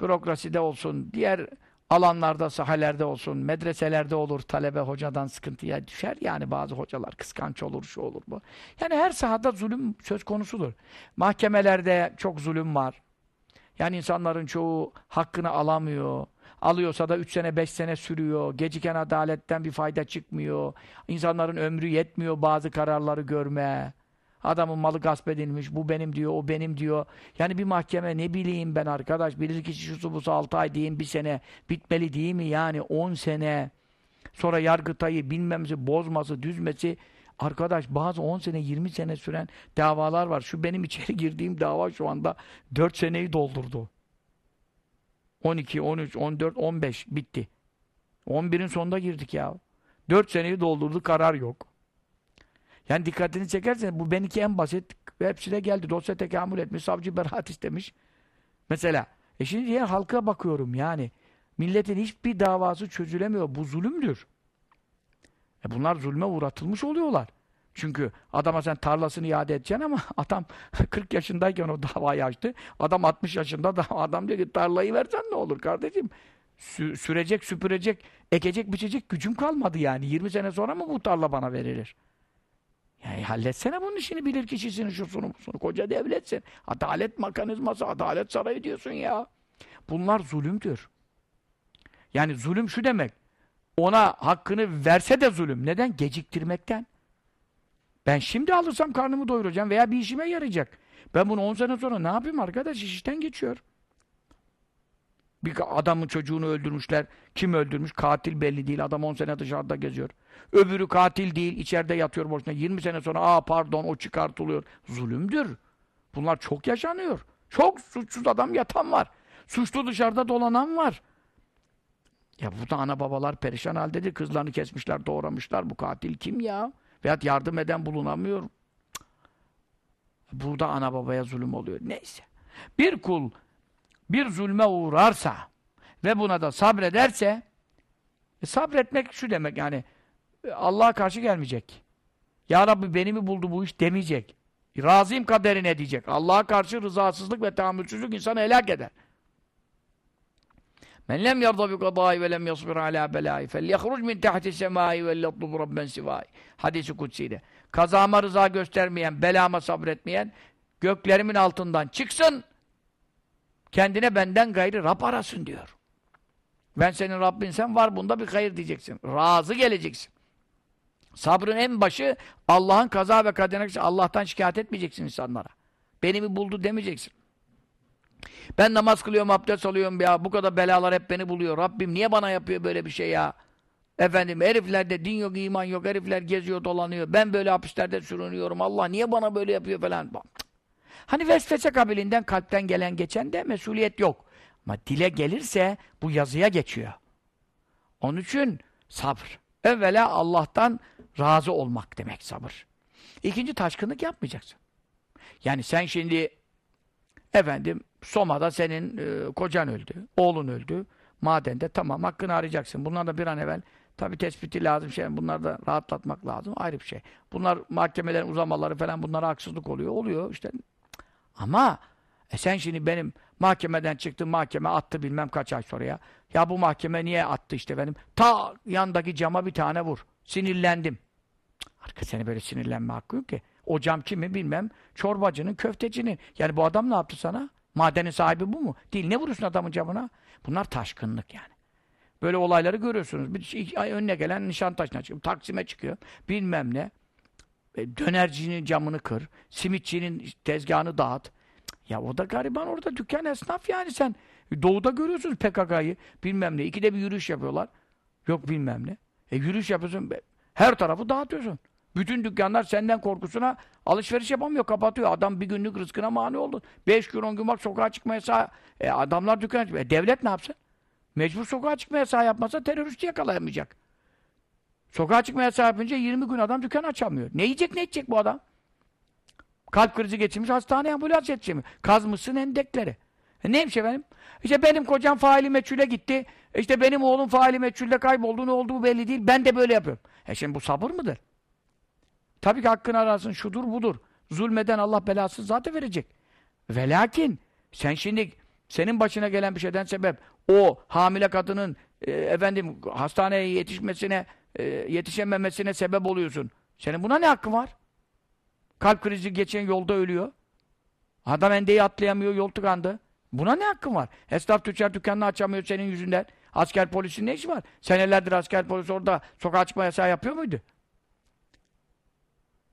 bürokraside olsun, diğer alanlarda, sahalerde olsun, medreselerde olur, talebe hocadan sıkıntıya düşer. Yani bazı hocalar kıskanç olur, şu olur bu. Yani her sahada zulüm söz konusudur. Mahkemelerde çok zulüm var. Yani insanların çoğu hakkını alamıyor. Alıyorsa da 3 sene 5 sene sürüyor. Geciken adaletten bir fayda çıkmıyor. İnsanların ömrü yetmiyor bazı kararları görme. Adamın malı gasp edilmiş. Bu benim diyor, o benim diyor. Yani bir mahkeme ne bileyim ben arkadaş. Bilir kişi şusu busu 6 ay diyeyim bir sene. Bitmeli değil mi yani 10 sene. Sonra yargıtayı bilmemizi bozması, düzmesi. Arkadaş bazı 10 sene 20 sene süren davalar var. Şu benim içeri girdiğim dava şu anda 4 seneyi doldurdu. 12, 13, 14, 15 bitti. 11'in sonunda girdik ya. 4 seneyi doldurdu, karar yok. Yani dikkatini çekersen bu benimki en basit. Hepsine geldi. Dosya tekamül etmiş, savcı beraat istemiş. Mesela. E şimdi diğer halka bakıyorum yani. Milletin hiçbir davası çözülemiyor. Bu zulümdür. E bunlar zulme uğratılmış oluyorlar. Çünkü adama sen tarlasını iade edeceksin ama adam 40 yaşındayken o davayı açtı. Adam 60 yaşında da adam diyor ki tarlayı versen ne olur kardeşim? Sü sürecek, süpürecek, ekecek, biçecek gücüm kalmadı yani. 20 sene sonra mı bu tarla bana verilir? Yani halletsene bunun işini bilir kişisini, şusunu, busunu. Koca devletsin. Adalet mekanizması, adalet sarayı diyorsun ya. Bunlar zulümdür. Yani zulüm şu demek. Ona hakkını verse de zulüm. Neden? Geciktirmekten. Ben şimdi alırsam karnımı doyuracağım veya bir işime yarayacak. Ben bunu 10 sene sonra ne yapayım arkadaş? İş geçiyor. Bir adamın çocuğunu öldürmüşler. Kim öldürmüş? Katil belli değil. Adam 10 sene dışarıda geziyor. Öbürü katil değil. içeride yatıyor boşuna. 20 sene sonra aa pardon o çıkartılıyor. Zulümdür. Bunlar çok yaşanıyor. Çok suçsuz adam yatan var. Suçlu dışarıda dolanan var. Ya burada ana babalar perişan haldedir. Kızlarını kesmişler, doğramışlar. Bu katil kim ya? Veyahut yardım eden bulunamıyor. Burada ana babaya zulüm oluyor. Neyse. Bir kul bir zulme uğrarsa ve buna da sabrederse e, sabretmek şu demek yani e, Allah'a karşı gelmeyecek. Ya Rabbi beni mi buldu bu iş demeyecek. Razıyım kaderine diyecek. Allah'a karşı rızasızlık ve tahammülsüzlük insanı helak eder. Men lem yarda bi kadai ve lem yasbir ala belai felyahruc min tahti semai ve yatlub rabben sivai. Hadisi kutsiyle. Kazama rıza göstermeyen, belama sabretmeyen göklerimin altından çıksın kendine benden gayrı Rab arasın diyor. Ben senin Rabbin sen var bunda bir hayır diyeceksin. Razı geleceksin. Sabrın en başı Allah'ın kaza ve kaderine Allah'tan şikayet etmeyeceksin insanlara. Beni mi buldu demeyeceksin. Ben namaz kılıyorum, abdest alıyorum ya. Bu kadar belalar hep beni buluyor. Rabbim niye bana yapıyor böyle bir şey ya? Efendim heriflerde din yok, iman yok. Herifler geziyor, dolanıyor. Ben böyle hapislerde sürünüyorum. Allah niye bana böyle yapıyor falan. Hani vesvese kabilinden kalpten gelen geçen de mesuliyet yok. Ama dile gelirse bu yazıya geçiyor. Onun için sabır. Evvela Allah'tan razı olmak demek sabır. İkinci taşkınlık yapmayacaksın. Yani sen şimdi efendim Soma'da senin e, kocan öldü, oğlun öldü. Madende tamam hakkını arayacaksın. Bunlar da bir an evvel tabi tespiti lazım şey. Bunları da rahatlatmak lazım. Ayrı bir şey. Bunlar mahkemelerin uzamaları falan bunlara haksızlık oluyor. Oluyor işte. Ama e sen şimdi benim mahkemeden çıktım mahkeme attı bilmem kaç ay sonra ya. Ya bu mahkeme niye attı işte benim? Ta yandaki cama bir tane vur. Sinirlendim. Arka seni böyle sinirlenme hakkı yok ki. O cam kimi bilmem. Çorbacının, köftecinin. Yani bu adam ne yaptı sana? Madenin sahibi bu mu? Değil. Ne vurursun adamın camına? Bunlar taşkınlık yani. Böyle olayları görüyorsunuz. Bir iki ay önüne gelen Nişantaşı'na çıkıyor. Taksim'e çıkıyor. Bilmem ne. E, dönercinin camını kır. Simitçinin tezgahını dağıt. Ya o da gariban orada dükkan esnaf yani sen. Doğuda görüyorsunuz PKK'yı. Bilmem ne. İkide bir yürüyüş yapıyorlar. Yok bilmem ne. E yürüyüş yapıyorsun. Her tarafı dağıtıyorsun. Bütün dükkanlar senden korkusuna alışveriş yapamıyor, kapatıyor. Adam bir günlük rızkına mani oldu. Beş gün, on gün bak sokağa çıkma yasağı. E adamlar dükkan açmıyor. E devlet ne yapsın? Mecbur sokağa çıkma yasağı yapmasa teröristi yakalayamayacak. Sokağa çıkma yasağı yapınca 20 gün adam dükkan açamıyor. Ne yiyecek ne içecek bu adam? Kalp krizi geçirmiş, hastaneye ambulans yetişemiyor. Kazmışsın endekleri. E neymiş efendim? İşte benim kocam faili meçhule gitti. İşte benim oğlum faili meçhulde kayboldu. Ne olduğu belli değil. Ben de böyle yapıyorum. E şimdi bu sabır mıdır? Tabii ki hakkını arasın, şudur budur. Zulmeden Allah belasını zaten verecek. Ve lakin sen şimdi senin başına gelen bir şeyden sebep o hamile kadının e, efendim hastaneye yetişmesine e, yetişememesine sebep oluyorsun. Senin buna ne hakkın var? Kalp krizi geçen yolda ölüyor. Adam endeyi atlayamıyor, yol tıkandı. Buna ne hakkın var? Esnaf tüccar dükkanını açamıyor senin yüzünden. Asker polisin ne işi var? Senelerdir asker polis orada sokağa çıkma yasağı yapıyor muydu?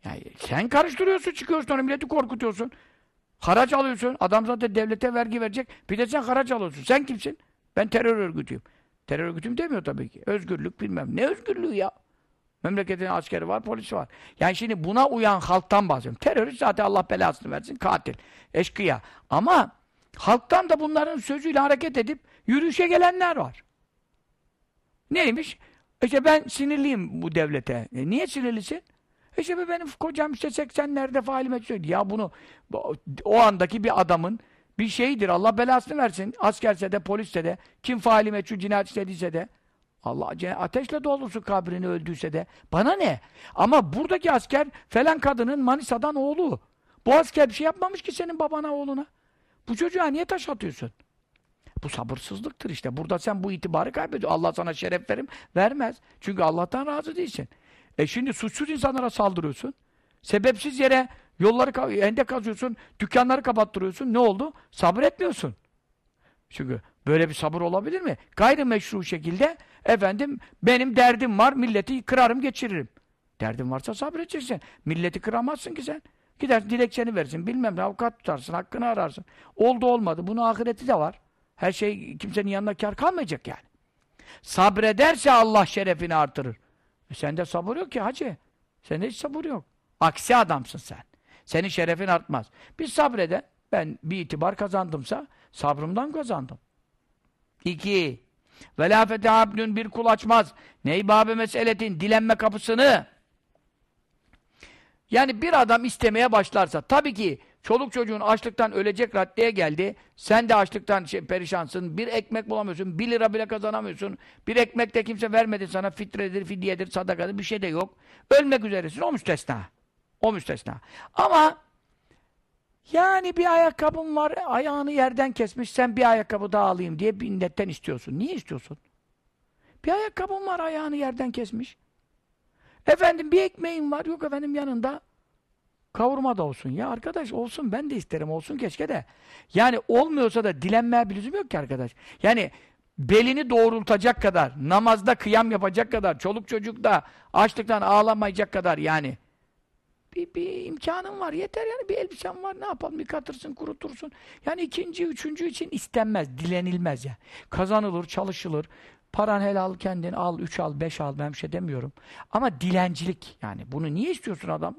Yani sen karıştırıyorsun, çıkıyorsun onu milleti korkutuyorsun. Haraç alıyorsun. Adam zaten devlete vergi verecek. Bir de sen haraç alıyorsun. Sen kimsin? Ben terör örgütüyüm. Terör örgütüm demiyor tabii ki. Özgürlük bilmem. Ne özgürlüğü ya? Memleketin askeri var, polisi var. Yani şimdi buna uyan halktan bahsediyorum. Terörist zaten Allah belasını versin. Katil, eşkıya. Ama halktan da bunların sözüyle hareket edip yürüyüşe gelenler var. Neymiş? İşte ben sinirliyim bu devlete. E niye sinirlisin? İşte benim kocam işte 80'lerde faalime söyledi. Ya bunu o andaki bir adamın bir şeydir. Allah belasını versin. Askerse de polisse de kim faali meçhul cinayet işlediyse de Allah ateşle doldursun kabrini öldüyse de. Bana ne? Ama buradaki asker falan kadının Manisa'dan oğlu. Bu asker bir şey yapmamış ki senin babana oğluna. Bu çocuğa niye taş atıyorsun? Bu sabırsızlıktır işte. Burada sen bu itibarı kaybediyorsun. Allah sana şeref verim vermez. Çünkü Allah'tan razı değilsin. E şimdi suçsuz insanlara saldırıyorsun. Sebepsiz yere yolları ende kazıyorsun, dükkanları kapattırıyorsun. Ne oldu? Sabretmiyorsun. Çünkü böyle bir sabır olabilir mi? Gayrimeşru şekilde efendim benim derdim var, milleti kırarım, geçiririm. Derdin varsa sabredeceksin. Milleti kıramazsın ki sen. Gidersin dilekçeni verirsin. Bilmem ne avukat tutarsın. Hakkını ararsın. Oldu olmadı. Bunun ahireti de var. Her şey kimsenin yanına kar kalmayacak yani. Sabrederse Allah şerefini artırır. E sende sabır yok ki hacı. Sende hiç sabır yok. Aksi adamsın sen. Senin şerefin artmaz. Biz sabreden, ben bir itibar kazandımsa sabrımdan kazandım. İki, ve la abdün bir kul açmaz. Ney babı meseletin dilenme kapısını. Yani bir adam istemeye başlarsa, tabii ki çoluk çocuğun açlıktan ölecek raddeye geldi. Sen de açlıktan şey, perişansın. Bir ekmek bulamıyorsun. Bir lira bile kazanamıyorsun. Bir ekmek de kimse vermedi sana. Fitredir, fidyedir, sadakadır bir şey de yok. Ölmek üzeresin. O müstesna. O müstesna. Ama yani bir ayakkabın var, ayağını yerden kesmiş, sen bir ayakkabı daha alayım diye binnetten istiyorsun. Niye istiyorsun? Bir ayakkabın var, ayağını yerden kesmiş. Efendim bir ekmeğin var, yok efendim yanında kavurma da olsun. Ya arkadaş olsun, ben de isterim, olsun keşke de. Yani olmuyorsa da dilenmeye bir lüzum yok ki arkadaş. Yani belini doğrultacak kadar, namazda kıyam yapacak kadar, çoluk çocuk da açlıktan ağlamayacak kadar yani bir, bir imkanın var. Yeter yani bir elbisen var. Ne yapalım? Yıkatırsın, kurutursun. Yani ikinci, üçüncü için istenmez, dilenilmez ya. Kazanılır, çalışılır. Paran helal kendin al, üç al, beş al. Ben bir şey demiyorum. Ama dilencilik yani. Bunu niye istiyorsun adam?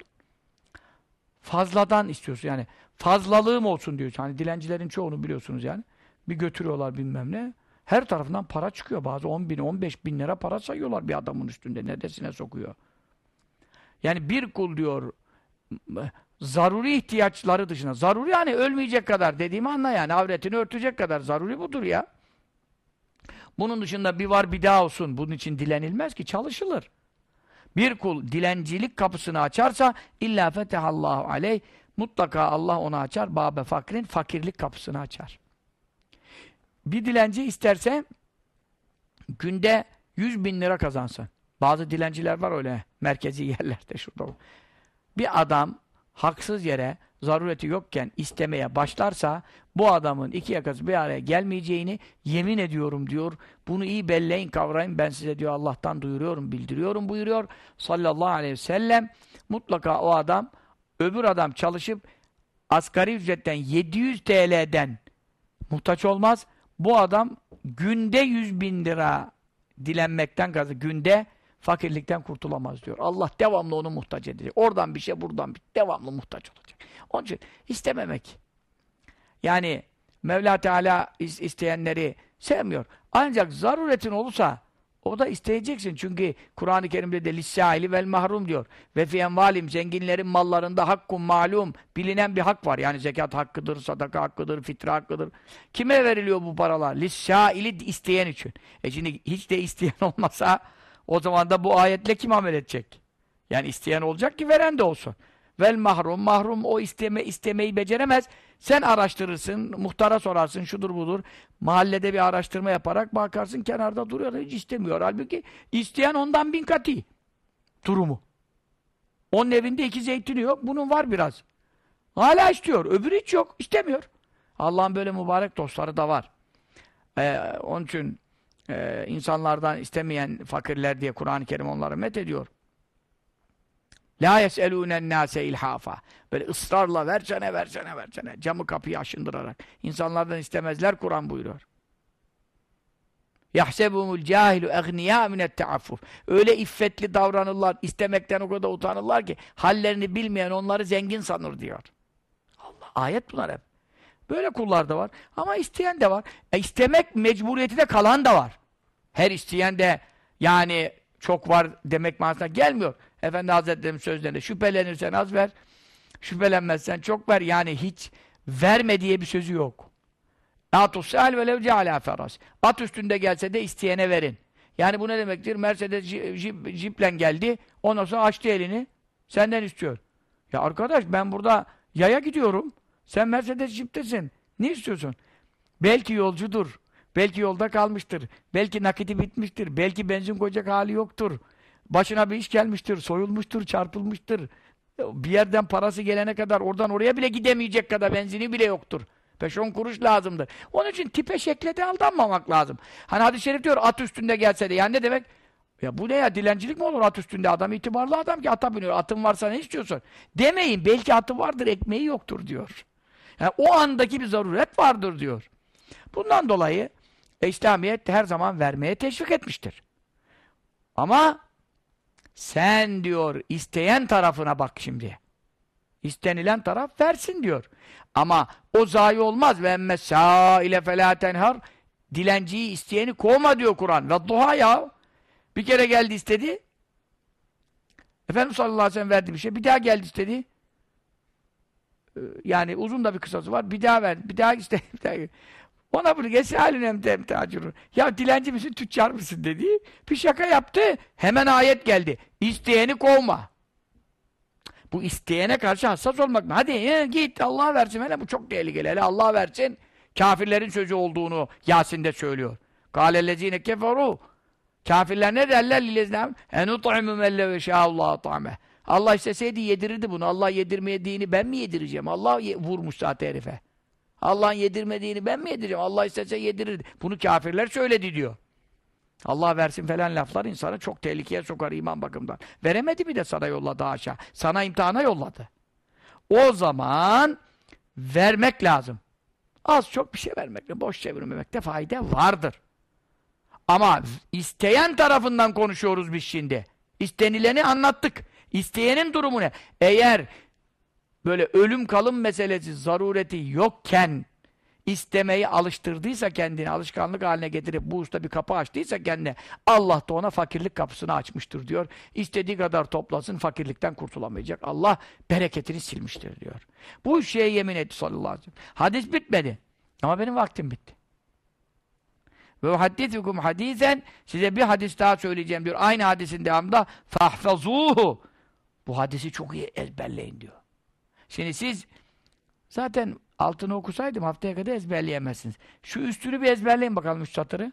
Fazladan istiyorsun yani. Fazlalığım olsun diyorsun. Hani dilencilerin çoğunu biliyorsunuz yani. Bir götürüyorlar bilmem ne. Her tarafından para çıkıyor. Bazı 10 bin, 15 bin lira para sayıyorlar bir adamın üstünde. Nedesine sokuyor. Yani bir kul diyor zaruri ihtiyaçları dışında. Zaruri hani ölmeyecek kadar dediğimi anla yani. Avretini örtecek kadar zaruri budur ya. Bunun dışında bir var bir daha olsun. Bunun için dilenilmez ki çalışılır. Bir kul dilencilik kapısını açarsa illa fetehallahu aleyh mutlaka Allah ona açar. Babe fakrin fakirlik kapısını açar. Bir dilenci isterse günde 100 bin lira kazansın. Bazı dilenciler var öyle merkezi yerlerde şurada. Bir adam haksız yere zarureti yokken istemeye başlarsa bu adamın iki yakası bir araya gelmeyeceğini yemin ediyorum diyor. Bunu iyi belleyin kavrayın ben size diyor Allah'tan duyuruyorum bildiriyorum buyuruyor sallallahu aleyhi ve sellem. Mutlaka o adam öbür adam çalışıp asgari ücretten 700 TL'den muhtaç olmaz. Bu adam günde 100 bin lira dilenmekten kazı günde fakirlikten kurtulamaz diyor. Allah devamlı onu muhtaç edecek. Oradan bir şey, buradan bir devamlı muhtaç olacak. Onun için istememek. Yani Mevla Teala isteyenleri sevmiyor. Ancak zaruretin olursa o da isteyeceksin. Çünkü Kur'an-ı Kerim'de de lissâili vel mahrum diyor. Ve fi envalim zenginlerin mallarında hakkun malum bilinen bir hak var. Yani zekat hakkıdır, sadaka hakkıdır, fitre hakkıdır. Kime veriliyor bu paralar? Lissâili isteyen için. E şimdi hiç de isteyen olmasa o zaman da bu ayetle kim amel edecek? Yani isteyen olacak ki veren de olsun. Vel mahrum, mahrum o isteme istemeyi beceremez. Sen araştırırsın, muhtara sorarsın, şudur budur. Mahallede bir araştırma yaparak bakarsın kenarda duruyor, hiç istemiyor. Halbuki isteyen ondan bin kati durumu. Onun evinde iki zeytini yok, bunun var biraz. Hala istiyor, öbürü hiç yok, istemiyor. Allah'ın böyle mübarek dostları da var. Ee, onun için e, insanlardan istemeyen fakirler diye Kur'an-ı Kerim onları met ediyor. La yeselûnen nâse ilhafa. Böyle ısrarla versene versene versene. Camı kapıyı aşındırarak. İnsanlardan istemezler Kur'an buyuruyor. Yahsebumul cahilu egniyâ minet teaffuf. Öyle iffetli davranırlar, istemekten o kadar utanırlar ki hallerini bilmeyen onları zengin sanır diyor. Allah ayet bunlar hep. Böyle kullar da var. Ama isteyen de var. E istemek mecburiyeti de kalan da var. Her isteyen de yani çok var demek manasına gelmiyor. Efendi Hazretleri'nin sözlerinde şüphelenirsen az ver, şüphelenmezsen çok ver. Yani hiç verme diye bir sözü yok. At üstünde gelse de isteyene verin. Yani bu ne demektir? Mercedes jip, jiple geldi, ondan sonra açtı elini, senden istiyor. Ya arkadaş ben burada yaya gidiyorum. Sen Mercedes jiptesin. Ne istiyorsun? Belki yolcudur. Belki yolda kalmıştır. Belki nakiti bitmiştir. Belki benzin koyacak hali yoktur. Başına bir iş gelmiştir. Soyulmuştur, çarpılmıştır. Bir yerden parası gelene kadar oradan oraya bile gidemeyecek kadar benzini bile yoktur. 5-10 kuruş lazımdır. Onun için tipe şekle de aldanmamak lazım. Hani hadis-i şerif diyor at üstünde gelse de. Yani ne demek? Ya bu ne ya? Dilencilik mi olur at üstünde? Adam itibarlı adam ki ata biniyor. Atın varsa ne istiyorsun? Demeyin. Belki atı vardır, ekmeği yoktur diyor. Yani o andaki bir zaruret vardır diyor. Bundan dolayı e, İslamiyet her zaman vermeye teşvik etmiştir. Ama sen diyor isteyen tarafına bak şimdi. İstenilen taraf versin diyor. Ama o zayi olmaz. Ve emme sâile felâ tenhar dilenciyi isteyeni kovma diyor Kur'an. Ve duha ya. Bir kere geldi istedi. Efendimiz sallallahu aleyhi ve sellem verdi bir şey. Bir daha geldi istedi. Ee, Yani uzun da bir kısası var. Bir daha verdi. Bir daha istedi. Bir daha... Ona bunu geçse haline temtacırır. Ya dilenci misin, tüccar mısın dedi. Bir şaka yaptı. Hemen ayet geldi. İsteyeni kovma. Bu isteyene karşı hassas olmak mı? Hadi e, git Allah versin. Hele bu çok tehlikeli. Hele Allah versin. Kafirlerin sözü olduğunu Yasin'de söylüyor. Kâlellezîne keferû. Kafirler ne derler? Lillezîne en ut'imu melle ve şâallâhu ta'me. Allah isteseydi yedirirdi bunu. Allah yedirmediğini ben mi yedireceğim? Allah ye vurmuş zaten herife. Allah'ın yedirmediğini ben mi yedireceğim? Allah istese yedirirdi. Bunu kafirler söyledi diyor. Allah versin falan laflar insanı çok tehlikeye sokar iman bakımından. Veremedi mi de sana yolladı aşağı. Sana imtihana yolladı. O zaman vermek lazım. Az çok bir şey vermekle, boş çevirmemekte fayda vardır. Ama isteyen tarafından konuşuyoruz biz şimdi. İstenileni anlattık. İsteyenin durumu ne? Eğer böyle ölüm kalım meselesi, zarureti yokken istemeyi alıştırdıysa kendini, alışkanlık haline getirip bu usta bir kapı açtıysa kendine, Allah da ona fakirlik kapısını açmıştır diyor. İstediği kadar toplasın, fakirlikten kurtulamayacak. Allah bereketini silmiştir diyor. Bu şeye yemin etti sallallahu aleyhi ve sellem. Hadis bitmedi. Ama benim vaktim bitti. Ve haddithukum hadisen size bir hadis daha söyleyeceğim diyor. Aynı hadisin devamında fahfazuhu. Bu hadisi çok iyi ezberleyin diyor. Şimdi siz zaten altını okusaydım haftaya kadar ezberleyemezsiniz. Şu üstünü bir ezberleyin bakalım üç satırı.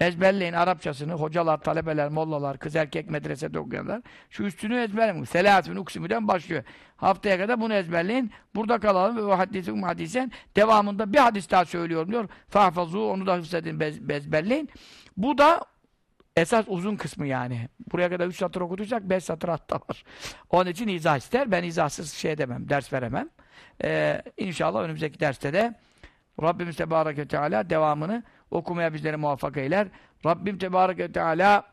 Ezberleyin Arapçasını. Hocalar, talebeler, mollalar, kız erkek medresede okuyanlar. Şu üstünü ezberleyin. Selahatün uksimüden başlıyor. Haftaya kadar bunu ezberleyin. Burada kalalım ve hadisum hadisen devamında bir hadis daha söylüyorum diyor. Fahfazu onu da hıfzedin, bez, bezberleyin. Bu da esas uzun kısmı yani. Buraya kadar üç satır okutacak, beş satır hatta var. Onun için izah ister. Ben izahsız şey edemem, ders veremem. Ee, inşallah önümüzdeki derste de Rabbimiz Tebarek Teala devamını okumaya bizleri muvaffak eyler. Rabbim Tebarek Teala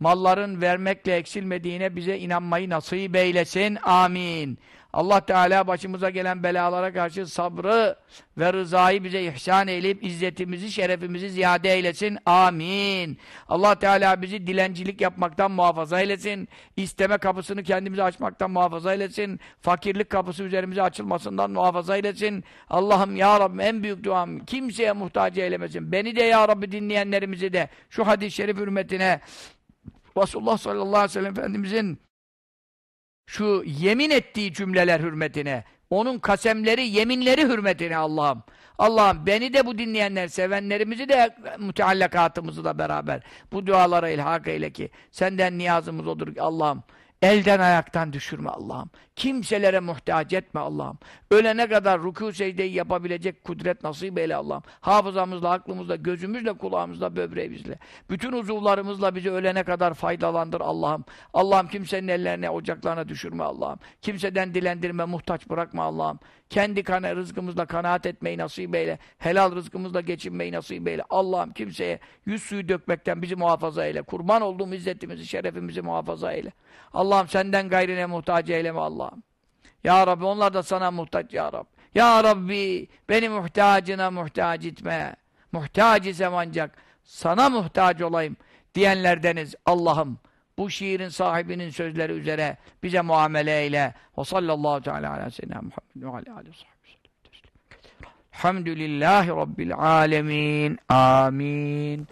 malların vermekle eksilmediğine bize inanmayı nasip eylesin. Amin. Allah Teala başımıza gelen belalara karşı sabrı ve rızayı bize ihsan eyleyip izzetimizi, şerefimizi ziyade eylesin. Amin. Allah Teala bizi dilencilik yapmaktan muhafaza eylesin. İsteme kapısını kendimize açmaktan muhafaza eylesin. Fakirlik kapısı üzerimize açılmasından muhafaza eylesin. Allah'ım ya Rabbi en büyük duam kimseye muhtaç eylemesin. Beni de ya Rabbi dinleyenlerimizi de şu hadis-i şerif hürmetine Resulullah sallallahu aleyhi ve sellem Efendimizin şu yemin ettiği cümleler hürmetine, onun kasemleri, yeminleri hürmetine Allah'ım. Allah'ım beni de bu dinleyenler, sevenlerimizi de müteallakatımızı da beraber bu dualara ilhak eyle ki senden niyazımız odur Allah'ım elden ayaktan düşürme Allah'ım. Kimselere muhtaç etme Allah'ım. Ölene kadar rükû secdeyi yapabilecek kudret nasip eyle Allah'ım. Hafızamızla, aklımızla, gözümüzle, kulağımızla, böbreğimizle. Bütün uzuvlarımızla bizi ölene kadar faydalandır Allah'ım. Allah'ım kimsenin ellerine, ocaklarına düşürme Allah'ım. Kimseden dilendirme, muhtaç bırakma Allah'ım. Kendi kana, rızkımızla kanaat etmeyi nasip eyle. Helal rızkımızla geçinmeyi nasip eyle. Allah'ım kimseye yüz suyu dökmekten bizi muhafaza eyle. Kurban olduğum izzetimizi, şerefimizi muhafaza eyle. Allah'ım senden gayrine muhtaç eyleme Allah'ım. Ya Rabbi onlar da sana muhtaç Ya Rabbi. Ya Rabbi beni muhtacına muhtaç etme. Muhtaç isem ancak sana muhtaç olayım diyenlerdeniz Allah'ım. Bu şiirin sahibinin sözleri üzere bize muamele eyle. Ve sallallahu teala ala seyyidina Muhammed ve ala aleyhi ve sahbihi. Elhamdülillahi Rabbil alemin. Amin.